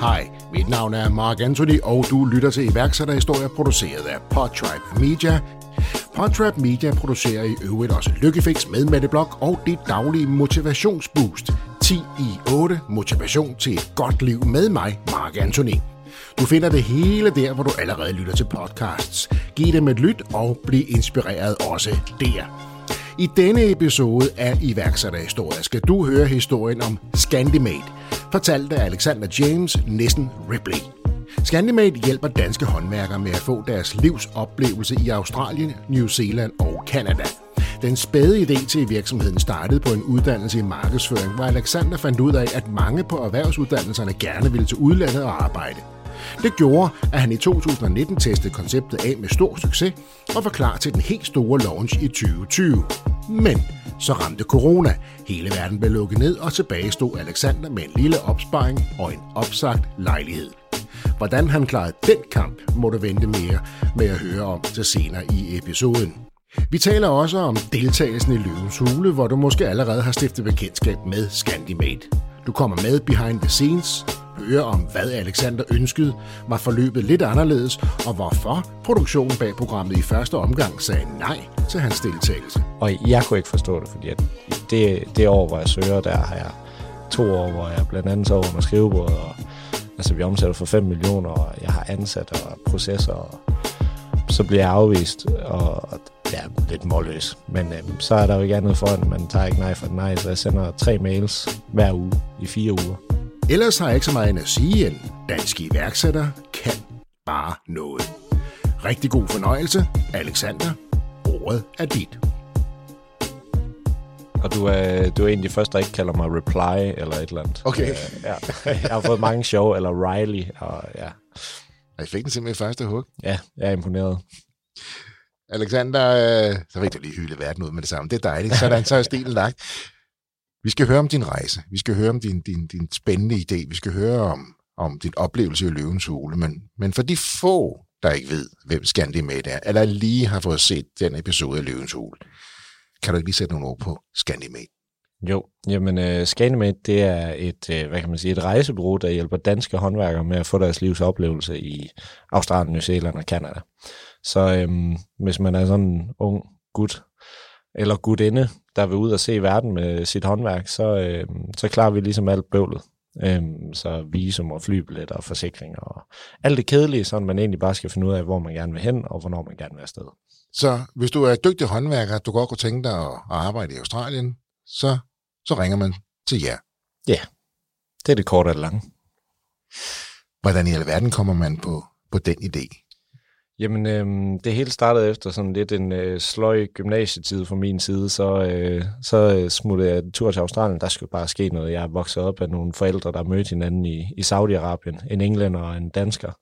Hej, mit navn er Mark Anthony, og du lytter til iværksætterhistorier produceret af Podtribe Media. Podtribe Media producerer i øvrigt også Lykkefix med Mette Blok og dit daglige motivationsboost. 10 i 8 motivation til et godt liv med mig, Mark Anthony. Du finder det hele der, hvor du allerede lytter til podcasts. Giv dem et lyt og bliv inspireret også der. I denne episode af iværksætterhistorie skal du høre historien om Scandimate, fortalt af Alexander James Nissen Ripley. Scandimate hjælper danske håndværkere med at få deres livs oplevelse i Australien, New Zealand og Canada. Den spæde idé til virksomheden startede på en uddannelse i markedsføring, hvor Alexander fandt ud af, at mange på erhvervsuddannelserne gerne ville til udlandet og arbejde. Det gjorde, at han i 2019 testede konceptet af med stor succes og var klar til den helt store launch i 2020. Men så ramte corona. Hele verden blev lukket ned, og tilbage stod Alexander med en lille opsparing og en opsagt lejlighed. Hvordan han klarede den kamp, må du vente mere med at høre om til senere i episoden. Vi taler også om deltagelsen i Løvens Hule, hvor du måske allerede har stiftet bekendtskab med Scandimate. Du kommer med behind the scenes, høre om, hvad Alexander ønskede, var forløbet lidt anderledes, og hvorfor produktionen bag programmet i første omgang sagde nej til hans deltagelse. Og jeg kunne ikke forstå det, fordi at det, det år, hvor jeg søger, der har jeg to år, hvor jeg blandt andet over med skrivebordet, og altså vi omsætter for 5 millioner, og jeg har ansat og processer, og så bliver jeg afvist, og lidt målløs. Men øhm, så er der jo ikke andet for, at man tager ikke nej for nej, så jeg sender tre mails hver uge i fire uger. Ellers har jeg ikke så meget end at sige, en dansk iværksætter kan bare noget. Rigtig god fornøjelse, Alexander. Ordet er dit. Og du er, du er en af de første, der ikke kalder mig Reply eller et eller andet. Okay. Øh, ja. Jeg har fået mange show, eller Riley, og ja. Jeg fik den simpelthen første hug. Ja, jeg er imponeret. Alexander, øh, så fik du lige hylde verden ud med det samme. Det er dejligt. Sådan, så er stilen lagt. Vi skal høre om din rejse. Vi skal høre om din, din, din spændende idé. Vi skal høre om, om din oplevelse i Løvens Hule. Men, men for de få, der ikke ved, hvem Scandimate er, eller lige har fået set den episode af Løvens Hule, kan du ikke lige sætte nogle ord på Scandimate? Jo, jamen øh, uh, Scandimate, det er et, uh, hvad kan man sige, et rejsebureau, der hjælper danske håndværkere med at få deres livs oplevelse i Australien, New Zealand og Canada. Så um, hvis man er sådan en ung gut, eller gudinde, der vil ud og se verden med sit håndværk, så, øh, så klarer vi ligesom alt bøvlet. Øhm, så visum og flybilletter og forsikringer og alt det kedelige, så man egentlig bare skal finde ud af, hvor man gerne vil hen og hvornår man gerne vil afsted. Så hvis du er dygtig håndværker, du godt kunne tænke dig at arbejde i Australien, så, så ringer man til jer. Ja, det er det korte og det lange. Hvordan i alverden kommer man på, på den idé? Jamen, øh, det hele startede efter sådan lidt en øh, sløj gymnasietid fra min side, så, øh, så øh, smuttede jeg en tur til Australien. Der skulle bare ske noget. Jeg er vokset op af nogle forældre, der mødte hinanden i, i Saudi-Arabien. En englænder og en dansker.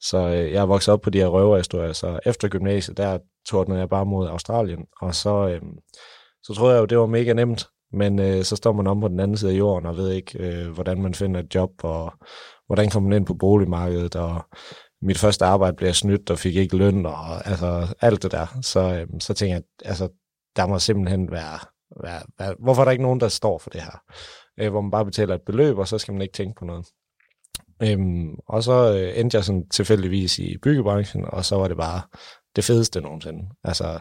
Så øh, jeg er vokset op på de her røverhistorier. Så efter gymnasiet, der tordnede jeg bare mod Australien. Og så, øh, så troede jeg jo, det var mega nemt. Men øh, så står man om på den anden side af jorden og ved ikke, øh, hvordan man finder et job, og hvordan kommer man ind på boligmarkedet, og mit første arbejde blev snydt og fik ikke løn og altså alt det der. Så, øhm, så tænkte jeg, altså, der må simpelthen være, være, være, hvorfor er der ikke nogen, der står for det her? Øh, hvor man bare betaler et beløb, og så skal man ikke tænke på noget. Øhm, og så øh, endte jeg sådan tilfældigvis i byggebranchen, og så var det bare det fedeste nogensinde. Altså,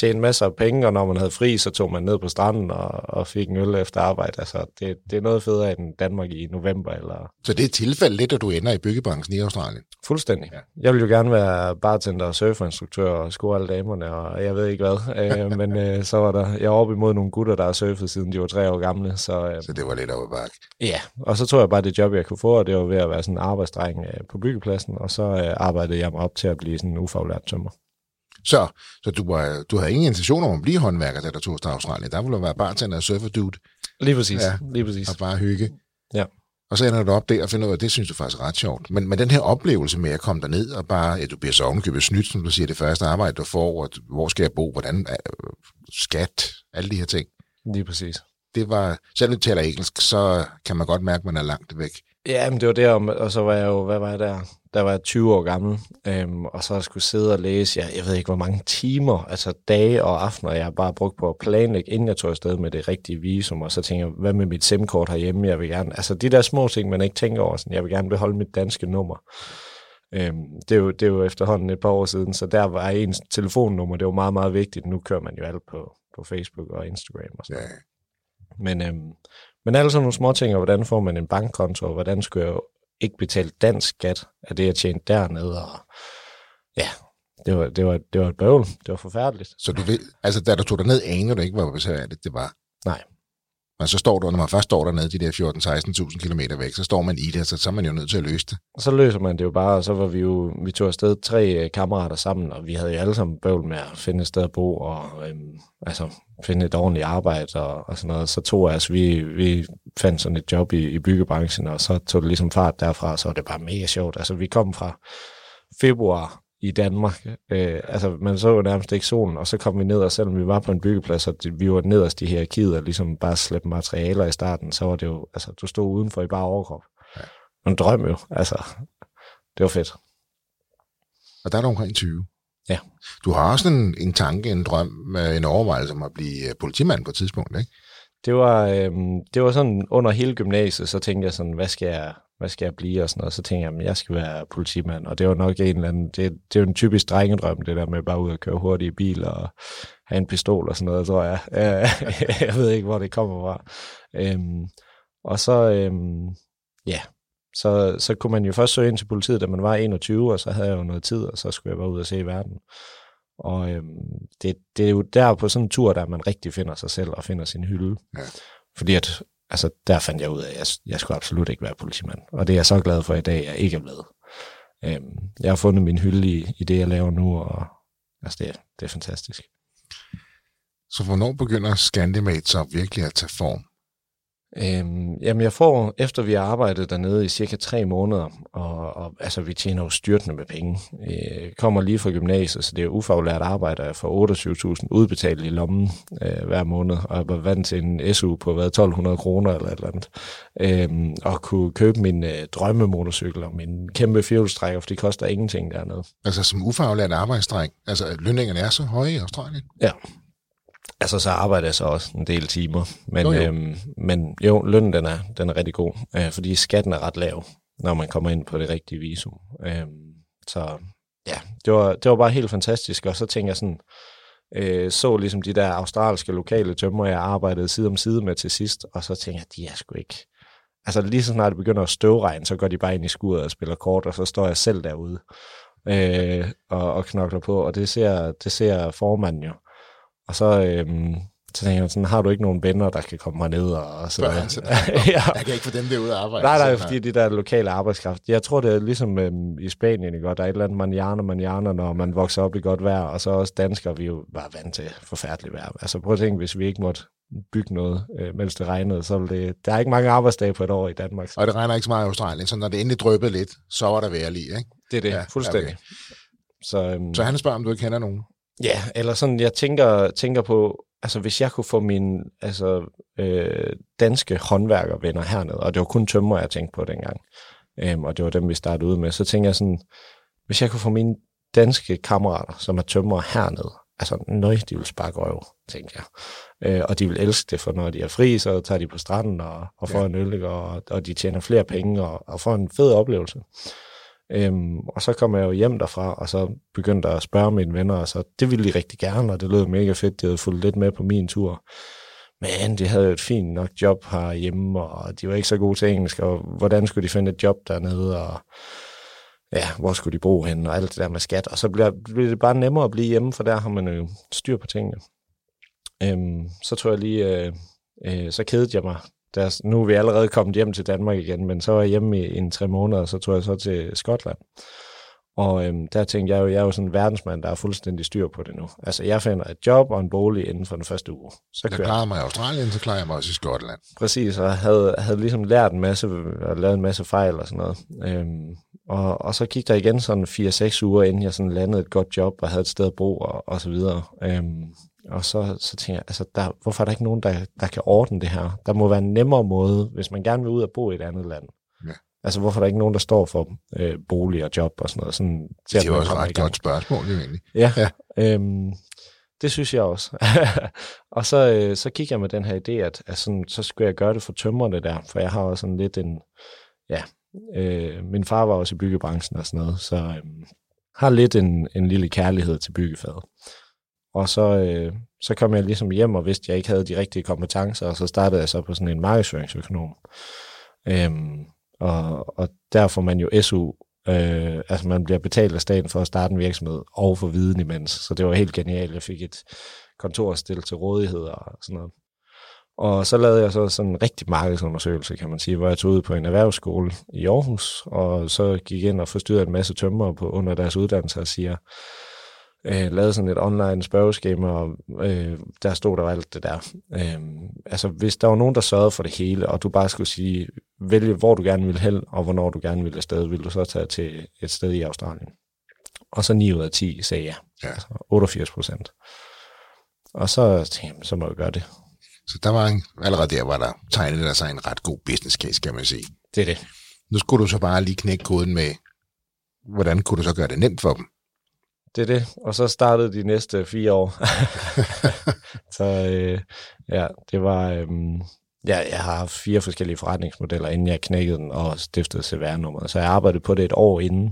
tjene masser af penge, og når man havde fri, så tog man ned på stranden og, og fik en øl efter arbejde. Altså, det, det er noget federe end Danmark i november. Eller... Så det er tilfældet lidt, at du ender i byggebranchen i Australien? Fuldstændig. Ja. Jeg vil jo gerne være bartender og surferinstruktør og score alle damerne, og jeg ved ikke hvad. øh, men øh, så var der, jeg er oppe imod nogle gutter, der har surfet siden de var tre år gamle. Så, øh, så det var lidt over bak. Ja, og så tog jeg bare det job, jeg kunne få, og det var ved at være sådan en arbejdsdreng øh, på byggepladsen, og så øh, arbejdede jeg mig op til at blive sådan en ufaglært tømmer. Så, så du, var, du havde ingen intention om at blive håndværker, da du tog til Australien. Der ville du være bartender og surfer dude. Lige præcis. Ja, lige præcis. Og bare hygge. Ja. Og så ender du op der og finder ud af, at det synes du faktisk er ret sjovt. Men, men den her oplevelse med at komme derned og bare, at du bliver så ovenkøbet snydt, som du siger, det første arbejde, du får, og hvor skal jeg bo, hvordan øh, skat, alle de her ting. Lige præcis. Det var, selvom du taler engelsk, så kan man godt mærke, at man er langt væk. Ja, men det var der, og så var jeg jo, hvad var jeg der? Der var jeg 20 år gammel, øhm, og så skulle sidde og læse, jeg, jeg ved ikke hvor mange timer, altså dage og aftener, jeg bare brugt på at planlægge, inden jeg tog afsted med det rigtige visum, og så tænker jeg, hvad med mit SIM-kort herhjemme, jeg vil gerne, altså de der små ting, man ikke tænker over, sådan, jeg vil gerne beholde mit danske nummer. Øhm, det, er jo, det er jo efterhånden et par år siden, så der var ens telefonnummer, det var meget, meget vigtigt. Nu kører man jo alt på, på Facebook og Instagram og sådan Ja. Men, øhm, men alle sådan nogle små ting, og hvordan får man en bankkonto, og hvordan skal jeg ikke betale dansk skat af det, jeg tjente dernede, og ja, det var, det var, det var et bøvl. Det var forfærdeligt. Så du ved, altså da du tog dig ned, anede du ikke, hvor besværligt det var? Nej. Men så står du, når man først står dernede, de der 14-16.000 km væk, så står man i det, så, så er man jo nødt til at løse det. Og så løser man det jo bare, og så var vi jo, vi tog afsted tre øh, kammerater sammen, og vi havde jo alle sammen bøvl med at finde et sted at bo, og øhm, altså finde et ordentligt arbejde og, og sådan noget. Så tog altså, vi, vi fandt sådan et job i, i byggebranchen, og så tog det ligesom fart derfra, og så var det bare mega sjovt. Altså vi kom fra februar i Danmark, øh, altså man så jo nærmest ikke solen, og så kom vi ned, og selvom vi var på en byggeplads, og vi var nederst i hierarkiet, og ligesom bare slæbte materialer i starten, så var det jo, altså du stod udenfor i bare overkrop. Ja. En drøm jo, altså det var fedt. Og der er du omkring 20. Ja. Du har også en, en tanke, en drøm, øh, en overvejelse om at blive øh, politimand på et tidspunkt, ikke? Det var, øhm, det var sådan under hele gymnasiet, så tænkte jeg sådan, hvad skal jeg, hvad skal jeg blive og sådan noget. Så tænkte jeg, at jeg skal være politimand, og det var nok en eller anden, det, det er jo en typisk drengedrøm, det der med bare ud og køre hurtigt i bil og have en pistol og sådan noget, tror jeg. jeg ved ikke, hvor det kommer fra. Øhm, og så, øhm, ja, så, så kunne man jo først søge ind til politiet, da man var 21, og så havde jeg jo noget tid, og så skulle jeg bare ud og se verden. Og øhm, det, det er jo der på sådan en tur, der man rigtig finder sig selv og finder sin hylde. Ja. Fordi at, altså, der fandt jeg ud af, at jeg, jeg skulle absolut ikke være politimand. Og det er jeg så glad for i dag, at jeg ikke er blevet. Øhm, jeg har fundet min hylde i, i det, jeg laver nu, og altså, det, er- det er fantastisk. Så hvornår begynder Scandimate så virkelig at tage form? Øhm, jamen, jeg får, efter vi har arbejdet dernede i cirka tre måneder, og, og altså, vi tjener jo styrtende med penge. Øh, kommer lige fra gymnasiet, så det er ufaglært arbejde, og jeg får 28.000 udbetalt i lommen øh, hver måned, og jeg var vant til en SU på hvad, 1200 kroner eller et eller andet. Øhm, og kunne købe min øh, drømmemotorcykel og min kæmpe fjolstrækker, for de koster ingenting dernede. Altså som ufaglært arbejdsdreng, altså lønningerne er så høje i Australien. Ja. Altså, så arbejder jeg så også en del timer. Men Jo, jo. Øhm, men jo, lønnen den er, den er rigtig god, øh, fordi skatten er ret lav, når man kommer ind på det rigtige visum. Øhm, så ja, det var, det var bare helt fantastisk. Og så tænker jeg sådan, øh, så ligesom de der australske lokale tømmer, jeg arbejdede side om side med til sidst, og så tænker jeg, de er sgu ikke... Altså lige så snart det begynder at støvregne, så går de bare ind i skuret og spiller kort, og så står jeg selv derude øh, og, og knokler på, og det ser, det ser formanden jo. Og så, øhm, så tænker jeg sådan, har du ikke nogen venner, der kan komme herned og, og så ja. Jeg kan ikke få dem derude at arbejde. Nej, nej, fordi de der lokale arbejdskraft. Jeg tror, det er ligesom øhm, i Spanien, ikke? Der er et eller andet manjana, manjana, når man vokser op i godt vejr, og så også danskere, vi er jo bare vant til forfærdeligt vejr. Altså prøv at tænke, hvis vi ikke måtte bygge noget, øh, mens det regnede, så det... Der er ikke mange arbejdsdage på et år i Danmark. Og det regner ikke så meget i Australien, så når det endelig dryppede lidt, så var der vejr lige, ikke? Det er det, Ja, fuldstændig. Så, øhm, Så han spørger, om du ikke kender nogen. Ja, eller sådan, jeg tænker, tænker på, altså hvis jeg kunne få mine altså, øh, danske håndværkervenner hernede, og det var kun tømmer, jeg tænkte på dengang, øhm, og det var dem, vi startede ud med, så tænker jeg sådan, hvis jeg kunne få mine danske kammerater, som er tømmer hernede, altså nøj, de vil sparke røv, tænker jeg. Øh, og de vil elske det, for når de er fri, så tager de på stranden og, og får Ja. en øl, og, og de tjener flere penge og, og får en fed oplevelse. Øhm, og så kom jeg jo hjem derfra, og så begyndte jeg at spørge mine venner, og så det ville de rigtig gerne, og det lød mega fedt, de havde fulgt lidt med på min tur. Men de havde jo et fint nok job herhjemme, og de var ikke så gode til engelsk, og hvordan skulle de finde et job dernede, og ja, hvor skulle de bo henne, og alt det der med skat. Og så bliver, bliver det bare nemmere at blive hjemme, for der har man jo styr på tingene. Øhm, så tror jeg lige, øh, øh, så kedede jeg mig. Der, nu er vi allerede kommet hjem til Danmark igen, men så var jeg hjemme i en tre måneder, og så tog jeg så til Skotland. Og øhm, der tænkte jeg jo, jeg er jo sådan en verdensmand, der er fuldstændig styr på det nu. Altså, jeg finder et job og en bolig inden for den første uge. Så Jeg klarede mig i Australien, så klarer jeg mig også i Skotland. Præcis, og havde, havde ligesom lært en masse, og lavet en masse fejl og sådan noget. Øhm, og, og så gik der igen sådan 4-6 uger, inden jeg sådan landede et godt job og havde et sted at bo og, og så videre. Øhm, og så, så tænker jeg, altså, der, hvorfor er der ikke nogen, der, der kan ordne det her? Der må være en nemmere måde, hvis man gerne vil ud og bo i et andet land. Ja. Altså, hvorfor er der ikke nogen, der står for øh, bolig og job og sådan noget? Sådan, det er jo også et ret godt spørgsmål, jo egentlig. Ja, ja. Øhm, det synes jeg også. og så, øh, så gik jeg med den her idé, at, at sådan, så skulle jeg gøre det for tømmerne der, for jeg har også sådan lidt en, ja, øh, min far var også i byggebranchen og sådan noget, så øh, har lidt en, en lille kærlighed til byggefaget. Og så, øh, så kom jeg ligesom hjem og vidste, at jeg ikke havde de rigtige kompetencer, og så startede jeg så på sådan en markedsføringsøkonom. Øhm, og, og der får man jo SU, øh, altså man bliver betalt af staten for at starte en virksomhed og få viden imens, så det var helt genialt. Jeg fik et kontor stillet til rådighed og sådan noget. Og så lavede jeg så sådan en rigtig markedsundersøgelse, kan man sige, hvor jeg tog ud på en erhvervsskole i Aarhus, og så gik ind og forstyrrede en masse tømmer på under deres uddannelse og siger, øh, lavede sådan et online spørgeskema, og øh, der stod der alt det der. Øh, altså, hvis der var nogen, der sørgede for det hele, og du bare skulle sige, vælge, hvor du gerne vil hen, og hvornår du gerne vil afsted, vil du så tage til et sted i Australien. Og så 9 ud af 10 sagde ja. ja. Altså 88 procent. Og så tænkte jeg, så må jeg gøre det. Så der var en, allerede der var der tegnet der sig en ret god business case, kan man sige. Det er det. Nu skulle du så bare lige knække koden med, hvordan kunne du så gøre det nemt for dem? Det er det. Og så startede de næste fire år. så øh, ja, det var... Øh, ja, jeg har haft fire forskellige forretningsmodeller, inden jeg knækkede den og stiftede CVR-nummeret. Så jeg arbejdede på det et år inden.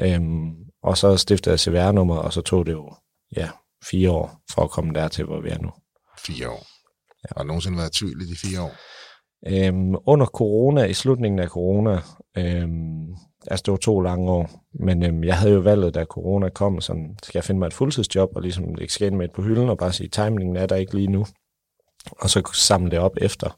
Øhm, og så stiftede jeg CVR-nummeret, og så tog det jo ja, fire år for at komme dertil, hvor vi er nu. Fire år. Ja. Har nogensinde været tvivl i de fire år? Øhm, under corona, i slutningen af corona, øhm, altså det var to lange år, men øhm, jeg havde jo valget, da corona kom, sådan, skal jeg finde mig et fuldtidsjob, og ligesom ikke skæne med et på hylden, og bare sige, timingen er der ikke lige nu, og så samle det op efter.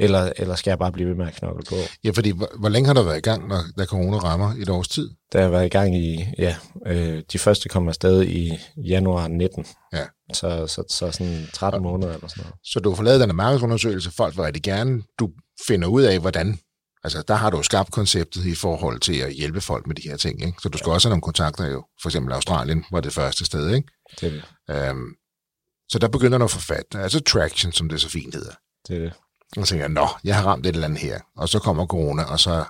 Eller, eller skal jeg bare blive ved med at knokle på? Ja, fordi hvor, hvor længe har du været i gang, når, da corona rammer et års tid? Der har været i gang i, ja, øh, de første kom afsted i januar 19. Ja. Så, så, så sådan 13 ja. måneder eller sådan noget. Så du har forladet den markedsundersøgelse, folk vil rigtig gerne, du finder ud af, hvordan Altså, der har du skabt konceptet i forhold til at hjælpe folk med de her ting, ikke? Så du skal ja. også have nogle kontakter jo. For eksempel Australien var det første sted, ikke? Det er det. Øhm, så der begynder du at få fat. Altså traction, som det så fint hedder. Det er det. Og så tænker jeg, nå, jeg har ramt et eller andet her. Og så kommer corona, og så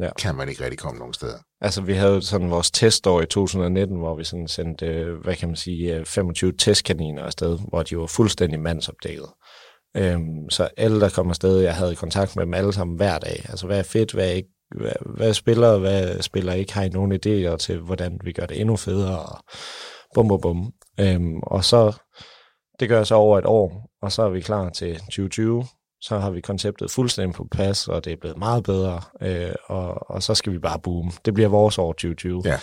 ja. kan man ikke rigtig komme nogen steder. Altså, vi havde sådan vores testår i 2019, hvor vi sådan sendte, øh, hvad kan man sige, 25 øh, testkaniner afsted, hvor de var fuldstændig mandsopdækket. Øhm, så alle, der kom afsted, jeg havde kontakt med dem alle sammen hver dag. Altså, hvad er fedt, hvad er ikke, hvad, hvad spiller, hvad spiller ikke, har I nogle idéer til, hvordan vi gør det endnu federe, og bum, bum, bum. Øhm, og så, det gør så over et år, og så er vi klar til 2020, så har vi konceptet fuldstændig på plads, og det er blevet meget bedre, øh, og, og så skal vi bare boome. Det bliver vores år 2020. Ja.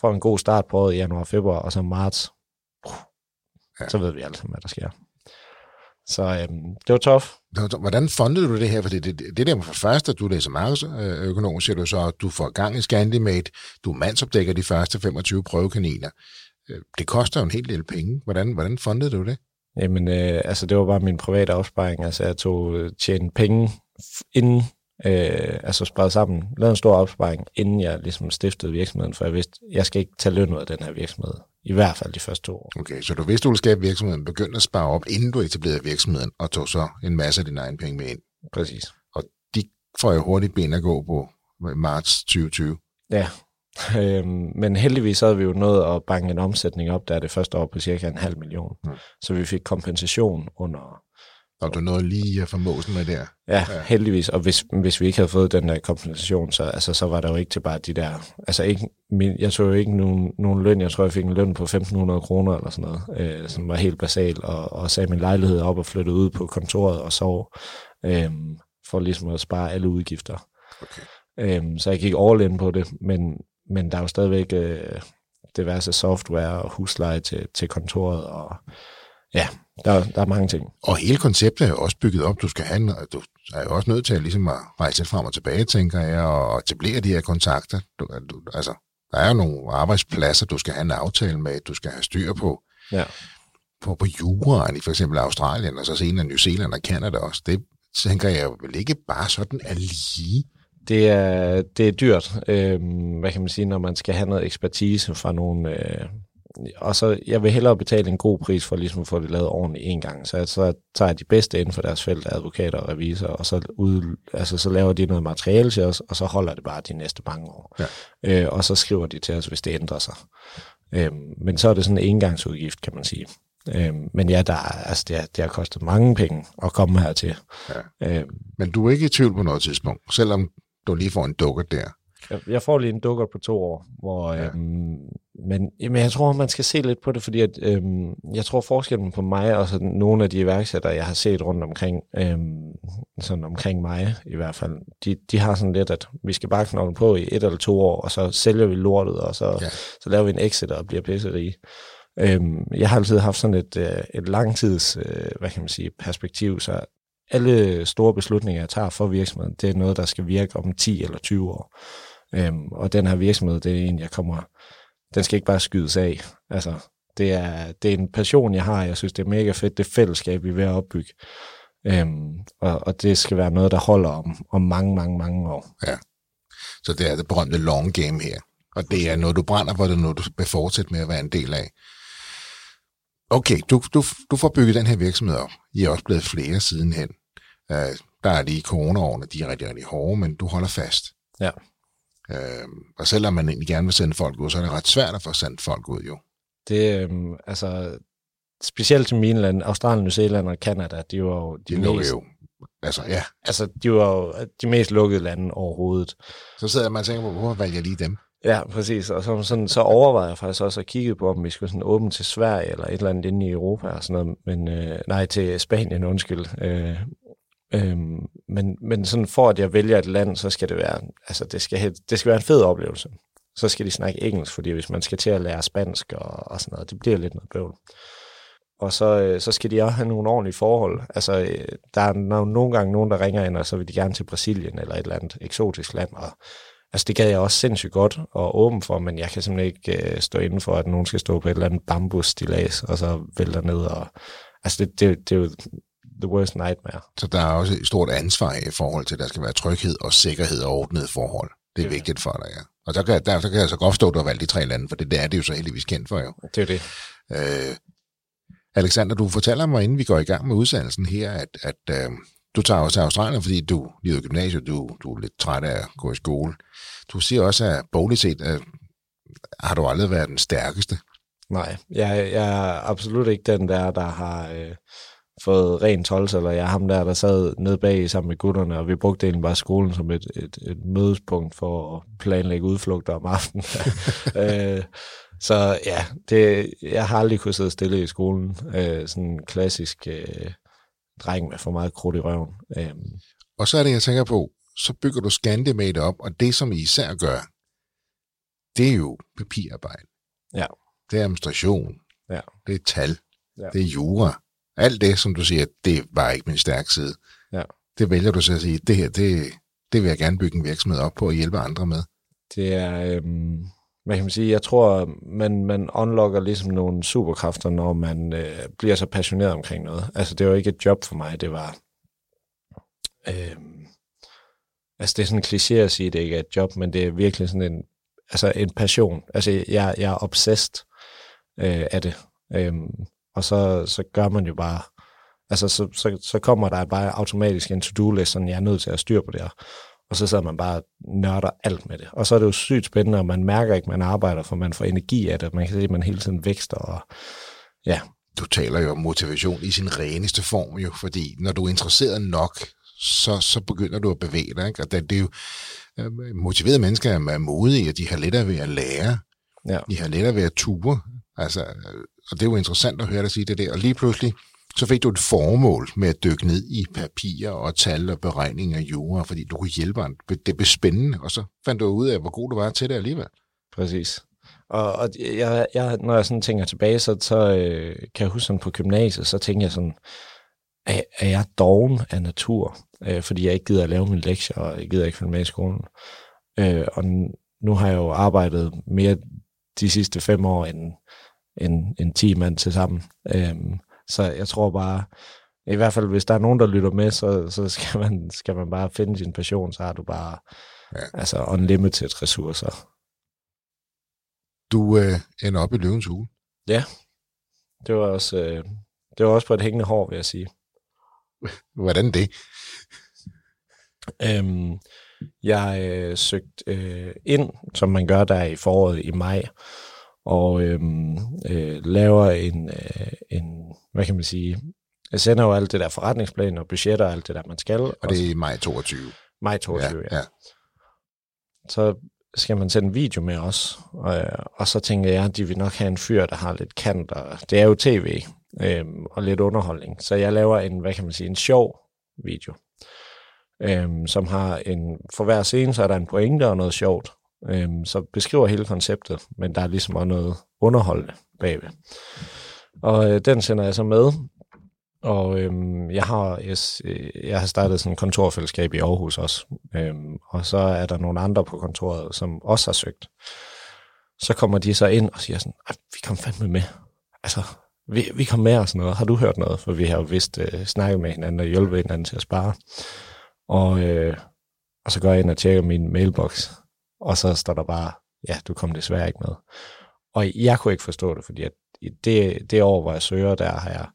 Får en god start på året i januar, februar, og så marts. Ja. Så ved vi alle hvad der sker. Så øhm, det var tough. Hvordan fundede du det her? For det, det, det der for først, at du læser markedsøkonom, siger du så, at du får gang i Scandimate, du mandsopdækker de første 25 prøvekaniner. Øh, det koster jo en hel del penge. Hvordan, hvordan fundede du det? Jamen, øh, altså det var bare min private opsparing. Altså jeg tog øh, tjene penge inden, øh, altså sparet sammen, lavede en stor opsparing, inden jeg ligesom stiftede virksomheden, for jeg vidste, jeg skal ikke tage løn ud af den her virksomhed. I hvert fald de første to år. Okay, så du vidste, du ville skabe virksomheden, begyndte at spare op, inden du etablerede virksomheden, og tog så en masse af dine egne penge med ind. Præcis. Og de får jo hurtigt ben at gå på marts 2020. Ja, Øhm, men heldigvis havde vi jo nået at banke en omsætning op, der er det første år på cirka en halv million. Mm. Så vi fik kompensation under... Og du nåede lige at få måsen med der. Ja, ja, heldigvis. Og hvis, hvis vi ikke havde fået den der kompensation, så, altså, så var der jo ikke til bare de der... Altså, ikke, min, jeg tog jo ikke nogen, nogen løn. Jeg tror, jeg fik en løn på 1.500 kroner eller sådan noget, øh, som var helt basal, og, og sagde min lejlighed op og flyttede ud på kontoret og sov, øh, for ligesom at spare alle udgifter. Okay. Øhm, så jeg gik all in på det, men, men der er jo stadigvæk øh, diverse software og husleje til, til kontoret, og ja, der, der er mange ting. Og hele konceptet er også bygget op. Du skal have en, du er jo også nødt til at, ligesom at rejse frem og tilbage, tænker jeg, og etablere de her kontakter. Du, du, altså, der er jo nogle arbejdspladser, du skal have en aftale med, du skal have styr på. Ja. På, på juraen i for eksempel Australien, og så senere New Zealand og Canada også. Det tænker jeg vel ikke bare sådan er lige det er, det er dyrt, øh, hvad kan man sige, når man skal have noget ekspertise fra nogle, øh, og så, jeg vil hellere betale en god pris for ligesom at få det lavet ordentligt en gang. Så, så tager jeg de bedste inden for deres felt, advokater og revisorer, og så, ud, altså, så laver de noget materiale til os, og så holder det bare de næste mange år. Ja. Øh, og så skriver de til os, hvis det ændrer sig. Øh, men så er det sådan en engangsudgift, kan man sige. Øh, men ja, der, altså, det, har, det har kostet mange penge at komme hertil. Ja. Øh, men du er ikke i tvivl på noget tidspunkt, selvom du lige får en dukker der. Jeg, jeg får lige en dukker på to år, hvor, ja. øhm, men, men jeg tror, man skal se lidt på det, fordi at, øhm, jeg tror forskellen på mig og sådan nogle af de iværksættere, jeg har set rundt omkring, øhm, sådan omkring mig i hvert fald, de, de har sådan lidt, at vi skal bare knokle på i et eller to år, og så sælger vi lortet, og så, ja. så laver vi en exit og bliver pisserige. Øhm, jeg har altid haft sådan et, øh, et langtids, øh, hvad kan man sige, perspektiv, så alle store beslutninger, jeg tager for virksomheden, det er noget, der skal virke om 10 eller 20 år. Øhm, og den her virksomhed, det er en, jeg kommer, den skal ikke bare skydes af. Altså, det er, det er en passion, jeg har. Jeg synes, det er mega fedt, det fællesskab, vi er ved at opbygge. Øhm, og, og det skal være noget, der holder om, om mange, mange, mange år. Ja. Så det er det berømte long game her. Og det er noget, du brænder for, det er noget, du vil fortsætte med at være en del af. Okay, du, du, du får bygget den her virksomhed op. I er også blevet flere sidenhen. Uh, der er lige coronaårene, de er rigtig, rigtig hårde, men du holder fast. Ja. Øh, og selvom man egentlig gerne vil sende folk ud, så er det ret svært at få sendt folk ud, jo. Det, øh, altså, specielt til mine lande, Australien, New Zealand og Canada, de var jo de, de mest, jo. Altså, ja. Altså, de var jo de mest lukkede lande overhovedet. Så sidder man og tænker på, hvorfor valgte jeg lige dem? Ja, præcis. Og så, sådan, så overvejede jeg faktisk også at kigge på, om vi skulle sådan åbne til Sverige eller et eller andet inde i Europa og sådan noget. Men øh, nej, til Spanien, undskyld. Øh, Øhm, men, men sådan for at jeg vælger et land, så skal det være, altså det skal, det skal være en fed oplevelse. Så skal de snakke engelsk, fordi hvis man skal til at lære spansk og, og sådan noget, det bliver lidt noget bøvl. Og så, øh, så skal de også have nogle ordentlige forhold. Altså, øh, der er nogle gange nogen, der ringer ind, og så vil de gerne til Brasilien eller et eller andet eksotisk land. Og, altså, det gad jeg også sindssygt godt og åben for, men jeg kan simpelthen ikke øh, stå inden for, at nogen skal stå på et eller andet bambusstilas, og så vælter ned. Og, altså, det, det, det er jo the worst nightmare. Så der er også et stort ansvar i forhold til, at der skal være tryghed og sikkerhed og ordnede forhold. Det er det vigtigt for dig, ja. Og der kan, der, så kan jeg så godt forstå, at du har valgt de tre lande, for det, det er det jo så heldigvis kendt for, jo. Det er det. Øh, Alexander, du fortæller mig, inden vi går i gang med udsendelsen her, at, at øh, du tager også til Australien, fordi du lider gymnasiet, du, du er lidt træt af at gå i skole. Du siger også, at bogligt set at, har du aldrig været den stærkeste. Nej, jeg, jeg er absolut ikke den der, der har... Øh fået ren 12, eller jeg ham der, der sad nede bag sammen med gutterne, og vi brugte egentlig bare skolen som et, et, et mødespunkt for at planlægge udflugter om aftenen. øh, så ja, det, jeg har aldrig kunnet sidde stille i skolen. Øh, sådan en klassisk øh, dreng med for meget krudt i røven. Øh. Og så er det, jeg tænker på, så bygger du Scandimate op, og det, som I især gør, det er jo papirarbejde. Ja. Det er administration. Ja. Det er tal. Ja. Det er jura. Alt det, som du siger, det var ikke min stærke side. Ja. Det vælger du så at sige, det her, det, det vil jeg gerne bygge en virksomhed op på og hjælpe andre med. Det er, øhm, hvad kan man sige, jeg tror, man, man unlocker ligesom nogle superkræfter, når man øh, bliver så passioneret omkring noget. Altså, det var ikke et job for mig, det var... Øhm, altså, det er sådan en kliché at sige, at det ikke er et job, men det er virkelig sådan en, altså en passion. Altså, jeg, jeg er obsessed øh, af det. Øhm, og så, så gør man jo bare, altså så, så, så kommer der bare automatisk en to-do-list, sådan jeg er nødt til at styre på det her. Og så sidder man bare nørder alt med det. Og så er det jo sygt spændende, og man mærker ikke, at man arbejder, for man får energi af det. Man kan se, at man hele tiden vækster. Og, ja. Du taler jo om motivation i sin reneste form jo, fordi når du er interesseret nok, så, så begynder du at bevæge dig. Ikke? Og det, det er jo, øh, motiverede mennesker er modige, og de har lettere ved at lære. Ja. De har lettere ved at ture. Altså, og det er jo interessant at høre dig sige det der. Og lige pludselig, så fik du et formål med at dykke ned i papirer og tal og beregninger af jura, fordi du kunne hjælpe ham. Det blev spændende, og så fandt du ud af, hvor god du var til det alligevel. Præcis. Og, og jeg, jeg, når jeg sådan tænker tilbage, så, så øh, kan jeg huske sådan på gymnasiet, så tænker jeg sådan, er, er jeg doven af natur? Øh, fordi jeg ikke gider at lave min lektier, og jeg gider ikke følge med i skolen. Øh, og nu har jeg jo arbejdet mere de sidste fem år, end, en, en 10 mand til sammen. Øhm, så jeg tror bare, i hvert fald hvis der er nogen, der lytter med, så, så skal, man, skal man bare finde sin passion, så har du bare ja. altså unlimited ressourcer. Du øh, ender op i løvens hule. Ja, det var også, øh, det var også på et hængende hår, vil jeg sige. Hvordan det? Øhm, jeg øh, søgte øh, ind, som man gør der i foråret i maj, og øhm, øh, laver en, øh, en, hvad kan man sige, jeg sender jo alt det der forretningsplan og budgetter og alt det der, man skal. Og det er i maj 22. Maj 22, ja. ja. ja. Så skal man sende en video med os, og, og så tænker jeg, at de vil nok have en fyr, der har lidt kant, og det er jo tv, øhm, og lidt underholdning. Så jeg laver en, hvad kan man sige, en sjov video, øhm, som har en, for hver scene, så er der en pointe og noget sjovt, øhm, så beskriver hele konceptet, men der er ligesom også noget underholdende bagved. Og øh, den sender jeg så med, og øhm, jeg, har, jeg, øh, jeg har startet sådan et kontorfællesskab i Aarhus også, øhm, og så er der nogle andre på kontoret, som også har søgt. Så kommer de så ind og siger sådan, vi kom fandme med. Altså, vi, vi kom med og sådan noget. Har du hørt noget? For vi har jo vist øh, snakket med hinanden og hjulpet hinanden til at spare. Og, øh, og så går jeg ind og tjekker min mailbox, og så står der bare, ja, du kom desværre ikke med. Og jeg kunne ikke forstå det, fordi at i det, det år, hvor jeg søger, der har jeg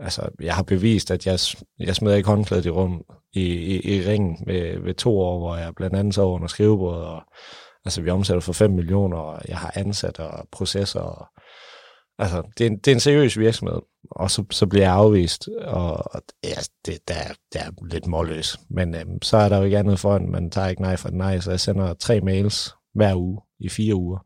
altså, jeg har bevist, at jeg, jeg smed ikke håndklædet i rum i, i, i ringen med, ved to år, hvor jeg blandt andet så under skrivebordet, og altså, vi omsætter for 5 millioner, og jeg har ansat og processer, og, altså, det er, en, det er en seriøs virksomhed, og så, så bliver jeg afvist, og, og ja, det, der, der er lidt målløs, men øhm, så er der jo ikke andet for, end man tager ikke nej for nej, så jeg sender tre mails hver uge i fire uger.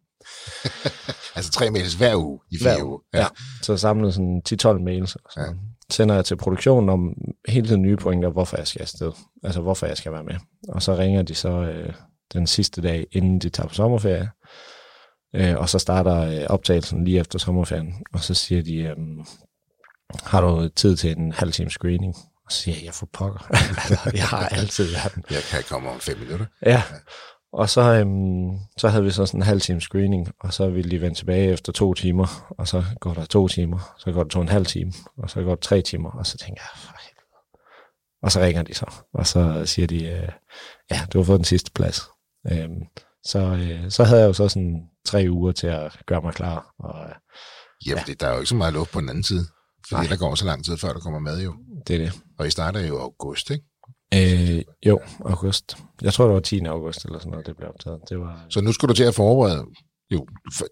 altså tre mails hver uge i fire hver uger. Ja. ja, så samlet sådan 10-12 mails. Sådan. Ja. Sender jeg til produktionen om hele tiden nye pointer, hvorfor jeg skal afsted. Altså hvorfor jeg skal være med. Og så ringer de så øh, den sidste dag, inden de tager på sommerferie. Øh, og så starter øh, optagelsen lige efter sommerferien. Og så siger de, øh, har du tid til en halv time screening? Og så siger jeg, jeg får pokker. jeg har altid været Jeg kan komme om fem minutter. Ja, ja. Og så, øhm, så havde vi så sådan en halv time screening, og så ville de vende tilbage efter to timer, og så går der to timer, så går det to en halv time, og så går det tre timer, og så tænker jeg, for og så ringer de så, og så siger de, øh, ja, du har fået den sidste plads. Øhm, så, øh, så havde jeg jo så sådan tre uger til at gøre mig klar. Og, øh, ja, ja. der er jo ikke så meget luft på den anden side, fordi Nej. der går så lang tid, før der kommer mad jo. Det er det. Og I starter jo august, ikke? Øh, jo, august. Jeg tror, det var 10. august eller sådan noget, det blev optaget. Det var... Så nu skal du til at forberede jo,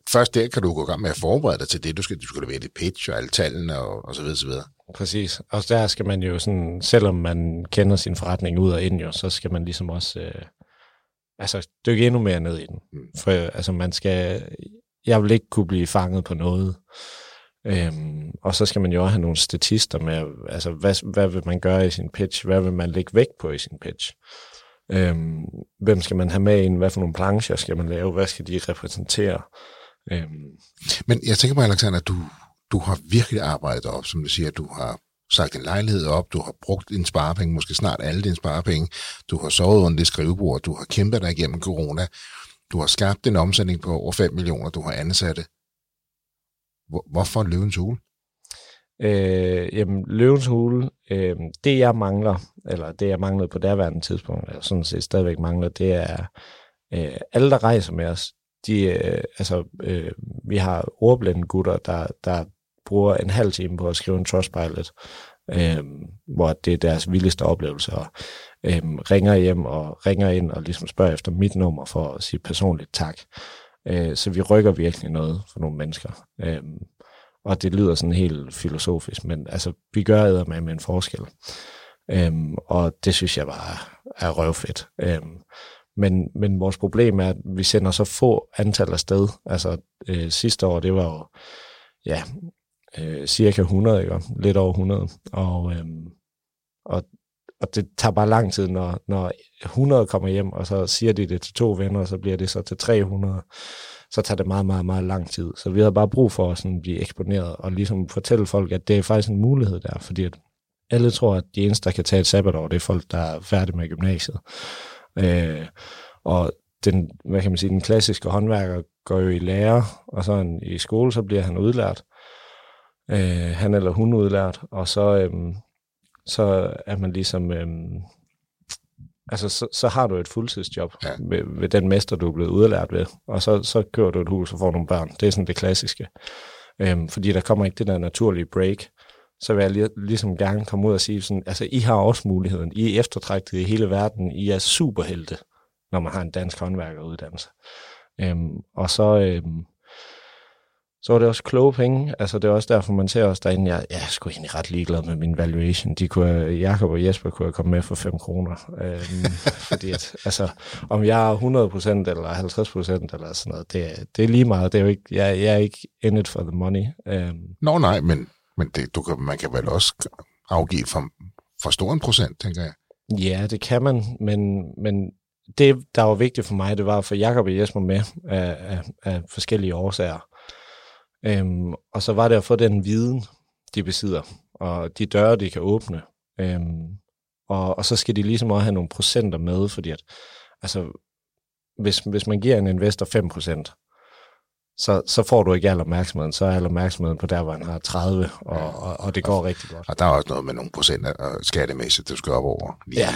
først der kan du gå i gang med at forberede dig til det. Du skal, du skal levere dit pitch og alle tallene og, og så videre, så videre. Præcis. Og der skal man jo sådan, selvom man kender sin forretning ud og ind jo, så skal man ligesom også øh, altså dykke endnu mere ned i den. Mm. For altså man skal, jeg vil ikke kunne blive fanget på noget. Øhm, og så skal man jo også have nogle statister med, altså hvad, hvad vil man gøre i sin pitch, hvad vil man lægge vægt på i sin pitch. Øhm, hvem skal man have med ind, hvad for nogle plancher skal man lave, hvad skal de repræsentere. Øhm. Men jeg tænker på, Alexander, at du, du har virkelig arbejdet op, som du siger, du har sagt en lejlighed op, du har brugt din sparepenge, måske snart alle dine sparepenge, du har sovet under det skrivebord, du har kæmpet dig igennem corona, du har skabt en omsætning på over 5 millioner, du har ansatte, Hvorfor Løvens Hule? Øh, jamen, Løvens Hule, øh, det jeg mangler, eller det jeg manglede på derværende tidspunkt, eller sådan set stadigvæk mangler, det er øh, alle, der rejser med os. De, øh, altså, øh, vi har ordblinde gutter, der, der bruger en halv time på at skrive en Trustpilot, øh, hvor det er deres vildeste oplevelse, og øh, ringer hjem og ringer ind og ligesom spørger efter mit nummer for at sige personligt tak. Øh, så vi rykker virkelig noget for nogle mennesker. Øh, og det lyder sådan helt filosofisk, men altså, vi gør det med, med en forskel. Øh, og det synes jeg bare er røvfedt. Øh, men, men vores problem er, at vi sender så få antal afsted. Altså øh, sidste år, det var jo ja, øh, cirka 100, ikke? lidt over 100. Og, øh, og og det tager bare lang tid, når, når 100 kommer hjem, og så siger de det til to venner, og så bliver det så til 300. Så tager det meget, meget, meget lang tid. Så vi havde bare brug for at sådan blive eksponeret, og ligesom fortælle folk, at det er faktisk en mulighed der, fordi at alle tror, at de eneste, der kan tage et sabbatår, det er folk, der er færdige med gymnasiet. Øh, og den, hvad kan man sige, den klassiske håndværker går jo i lære, og så en, i skole, så bliver han udlært. Øh, han eller hun udlært, og så, øhm, så er man ligesom... Øhm, altså, så, så har du et fuldtidsjob ja. ved, ved den mester, du er blevet udlært ved, og så, så kører du et hus og får nogle børn. Det er sådan det klassiske. øhm, fordi der kommer ikke det der naturlige break, så vil jeg lig, ligesom gerne komme ud og sige sådan, altså I har også muligheden, I er eftertragtet i hele verden, I er superhelte, når man har en dansk håndværkeruddannelse. Øhm, og så, øhm, så var det også kloge penge. Altså, det er også derfor, man ser os derinde. Jeg, jeg er sgu egentlig ret ligeglad med min valuation. De kunne, Jakob og Jesper kunne have kommet med for 5 kroner. Øhm, fordi at, altså, om jeg er 100% eller 50% eller sådan noget, det, det er lige meget. Det er jo ikke, jeg, jeg er ikke in it for the money. Øhm. Nå nej, men, men det, du kan, man kan vel også afgive for, for stor en procent, tænker jeg. Ja, det kan man, men, men det, der var vigtigt for mig, det var at få Jakob og Jesper med af, af, af forskellige årsager. Øhm, og så var det at få den viden, de besidder, og de døre, de kan åbne. Øhm, og, og så skal de ligesom også have nogle procenter med, fordi at, altså, hvis, hvis man giver en investor 5%, så, så får du ikke al opmærksomheden. Så er al opmærksomheden på der, hvor han har 30, og, og, og det går og, rigtig godt. Og der er også noget med nogle procenter skattemæssigt, du skal op over. Lige. Ja,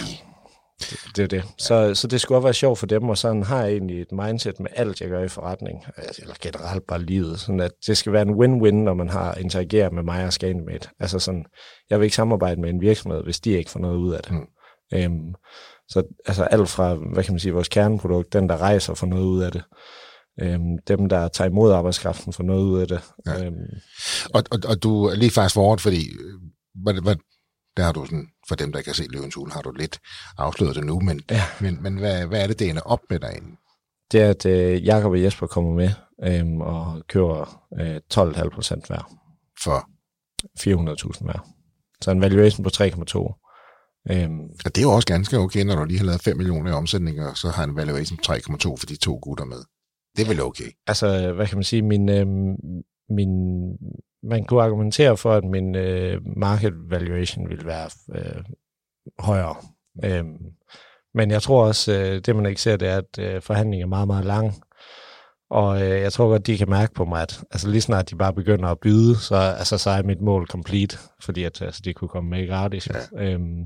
det, er det. Så, så det skulle også være sjovt for dem, og sådan har jeg egentlig et mindset med alt, jeg gør i forretning, eller generelt bare livet, sådan at det skal være en win-win, når man har interageret med mig og Scanimate. Altså sådan, jeg vil ikke samarbejde med en virksomhed, hvis de ikke får noget ud af det. Mm. Øhm, så altså alt fra, hvad kan man sige, vores kerneprodukt, den der rejser får noget ud af det, øhm, dem der tager imod arbejdskraften får noget ud af det. Ja. Øhm, og, og, og du er lige fast forward, fordi hvad, hvad, der har du sådan, for dem, der ikke har set Løvens Hule, har du lidt afsløret det nu, men, ja. men, men hvad, hvad er det, det ender op med derinde? Det er, at øh, Jakob og Jesper kommer med øhm, og kører øh, 12,5 procent hver. For? 400.000 hver. Så en valuation på 3,2. Øhm, og det er jo også ganske okay, når du lige har lavet 5 millioner i omsætning, og så har en valuation på 3,2 for de to gutter med. Det er vel okay? Altså, hvad kan man sige, min, øh, min man kunne argumentere for, at min øh, market valuation ville være øh, højere. Øhm, men jeg tror også, øh, det man ikke ser, det er, at øh, forhandlingen er meget, meget lang. Og øh, jeg tror godt, de kan mærke på mig, at altså, lige snart de bare begynder at byde, så, altså, så er mit mål complete, fordi at, altså, de kunne komme med gratis. Ja. Øhm,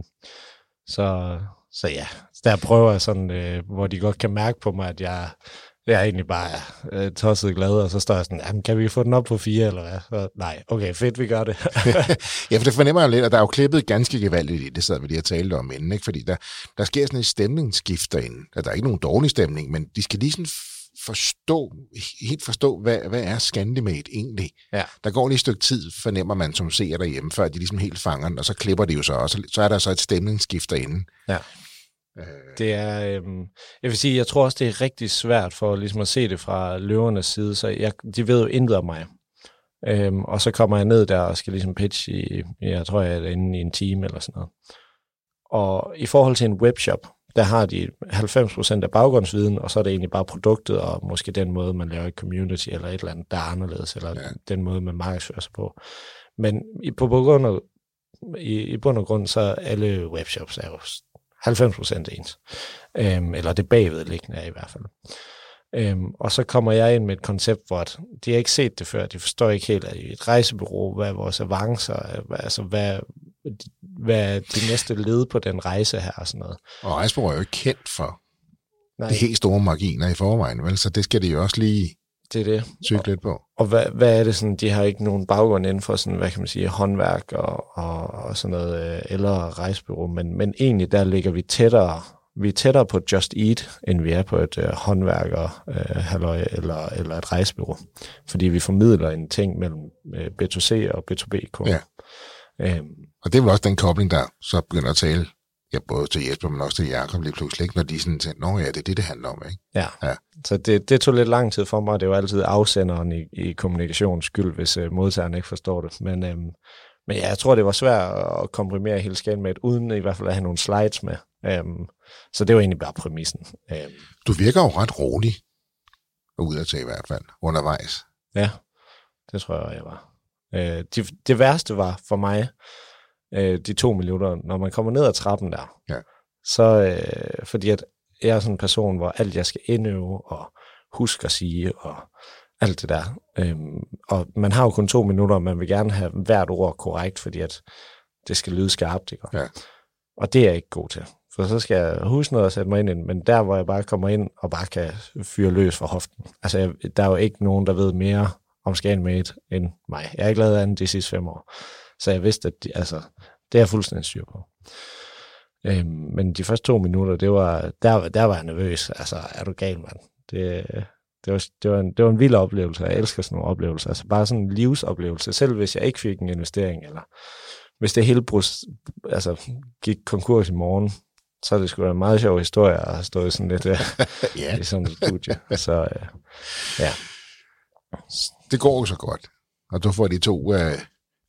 så, så ja, der prøver jeg sådan, øh, hvor de godt kan mærke på mig, at jeg jeg er egentlig bare øh, tosset glad, og så står jeg sådan, jamen, kan vi få den op på fire, eller hvad? Så, nej, okay, fedt, vi gør det. ja, for det fornemmer jeg lidt, at der er jo klippet ganske gevaldigt i det, sad vi lige og talte om inden, ikke? fordi der, der sker sådan en stemningsskift derinde. Der er ikke nogen dårlig stemning, men de skal lige sådan forstå, helt forstå, hvad, hvad er Scandimate egentlig? Ja. Der går lige et stykke tid, fornemmer man som ser derhjemme, før de ligesom helt fanger den, og så klipper de jo så også. Så er der så et stemningsskift derinde. Ja. Det er, øhm, jeg vil sige, jeg tror også, det er rigtig svært for ligesom at se det fra løvernes side, så jeg, de ved jo intet om mig. Øhm, og så kommer jeg ned der og skal ligesom pitch i, jeg tror, jeg er inde i en time eller sådan noget. Og i forhold til en webshop, der har de 90% af baggrundsviden, og så er det egentlig bare produktet, og måske den måde, man laver et community, eller et eller andet, der er anderledes, eller ja. den måde, man markedsfører sig på. Men i, på, på grund af, i, i bund og grund, så alle webshops er jo 90 procent ens. Øhm, eller det bagvedliggende er i hvert fald. Øhm, og så kommer jeg ind med et koncept, hvor de har ikke set det før. De forstår ikke helt, at i et rejsebureau, hvad er vores avancer, altså hvad, hvad er de næste led på den rejse her og sådan noget. Og rejsebureau er jo ikke kendt for Nej. de helt store marginer i forvejen, vel? så det skal de jo også lige det er det. Tyk lidt på. Og hvad, hvad er det sådan, de har ikke nogen baggrund inden for sådan, hvad kan man sige, håndværk og, og, og sådan noget, øh, eller rejsbyrå, men, men egentlig der ligger vi tættere, vi er tættere på Just Eat, end vi er på et uh, håndværker, uh, halløj, eller, eller et rejsbyrå. Fordi vi formidler en ting mellem uh, B2C og B2B-kunder. Ja. Um, og det vel også den kobling, der så begynder at tale ja, både til Jesper, men også til Jacob lige pludselig, ikke? når de sådan tænker, nå ja, det er det, det handler om, ikke? Ja, ja. så det, det tog lidt lang tid for mig, det er jo altid afsenderen i, i kommunikations skyld, hvis uh, modtageren ikke forstår det, men, øhm, men ja, jeg tror, det var svært at komprimere hele skænden med, uden i hvert fald at have nogle slides med, øhm, så det var egentlig bare præmissen. Øhm. Du virker jo ret rolig, udadtil i hvert fald, undervejs. Ja, det tror jeg, jeg var. Øh, det, det værste var for mig, øh, de to minutter, når man kommer ned ad trappen der, ja. så øh, fordi at jeg er sådan en person, hvor alt jeg skal indøve og huske at sige og alt det der. Øhm, og man har jo kun to minutter, og man vil gerne have hvert ord korrekt, fordi at det skal lyde skarpt. Ikke? Ja. Og det er jeg ikke god til. For så skal jeg huske noget og sætte mig ind Men der, hvor jeg bare kommer ind og bare kan fyre løs fra hoften. Altså, jeg, der er jo ikke nogen, der ved mere om et end mig. Jeg har ikke lavet andet de sidste fem år. Så jeg vidste, at de, altså, det er jeg fuldstændig styr på. Øhm, men de første to minutter, det var, der, der var jeg nervøs. Altså, er du gal, mand? Det, det, var, det, var en, det var en vild oplevelse. Jeg elsker sådan nogle oplevelser. Altså bare sådan en livsoplevelse. Selv hvis jeg ikke fik en investering, eller hvis det hele brus, altså, gik konkurs i morgen, så er det sgu da en meget sjov historie at have stået sådan lidt der ja. i sådan et studie. Så øh, ja. Det går jo så godt. Og du får de to uh,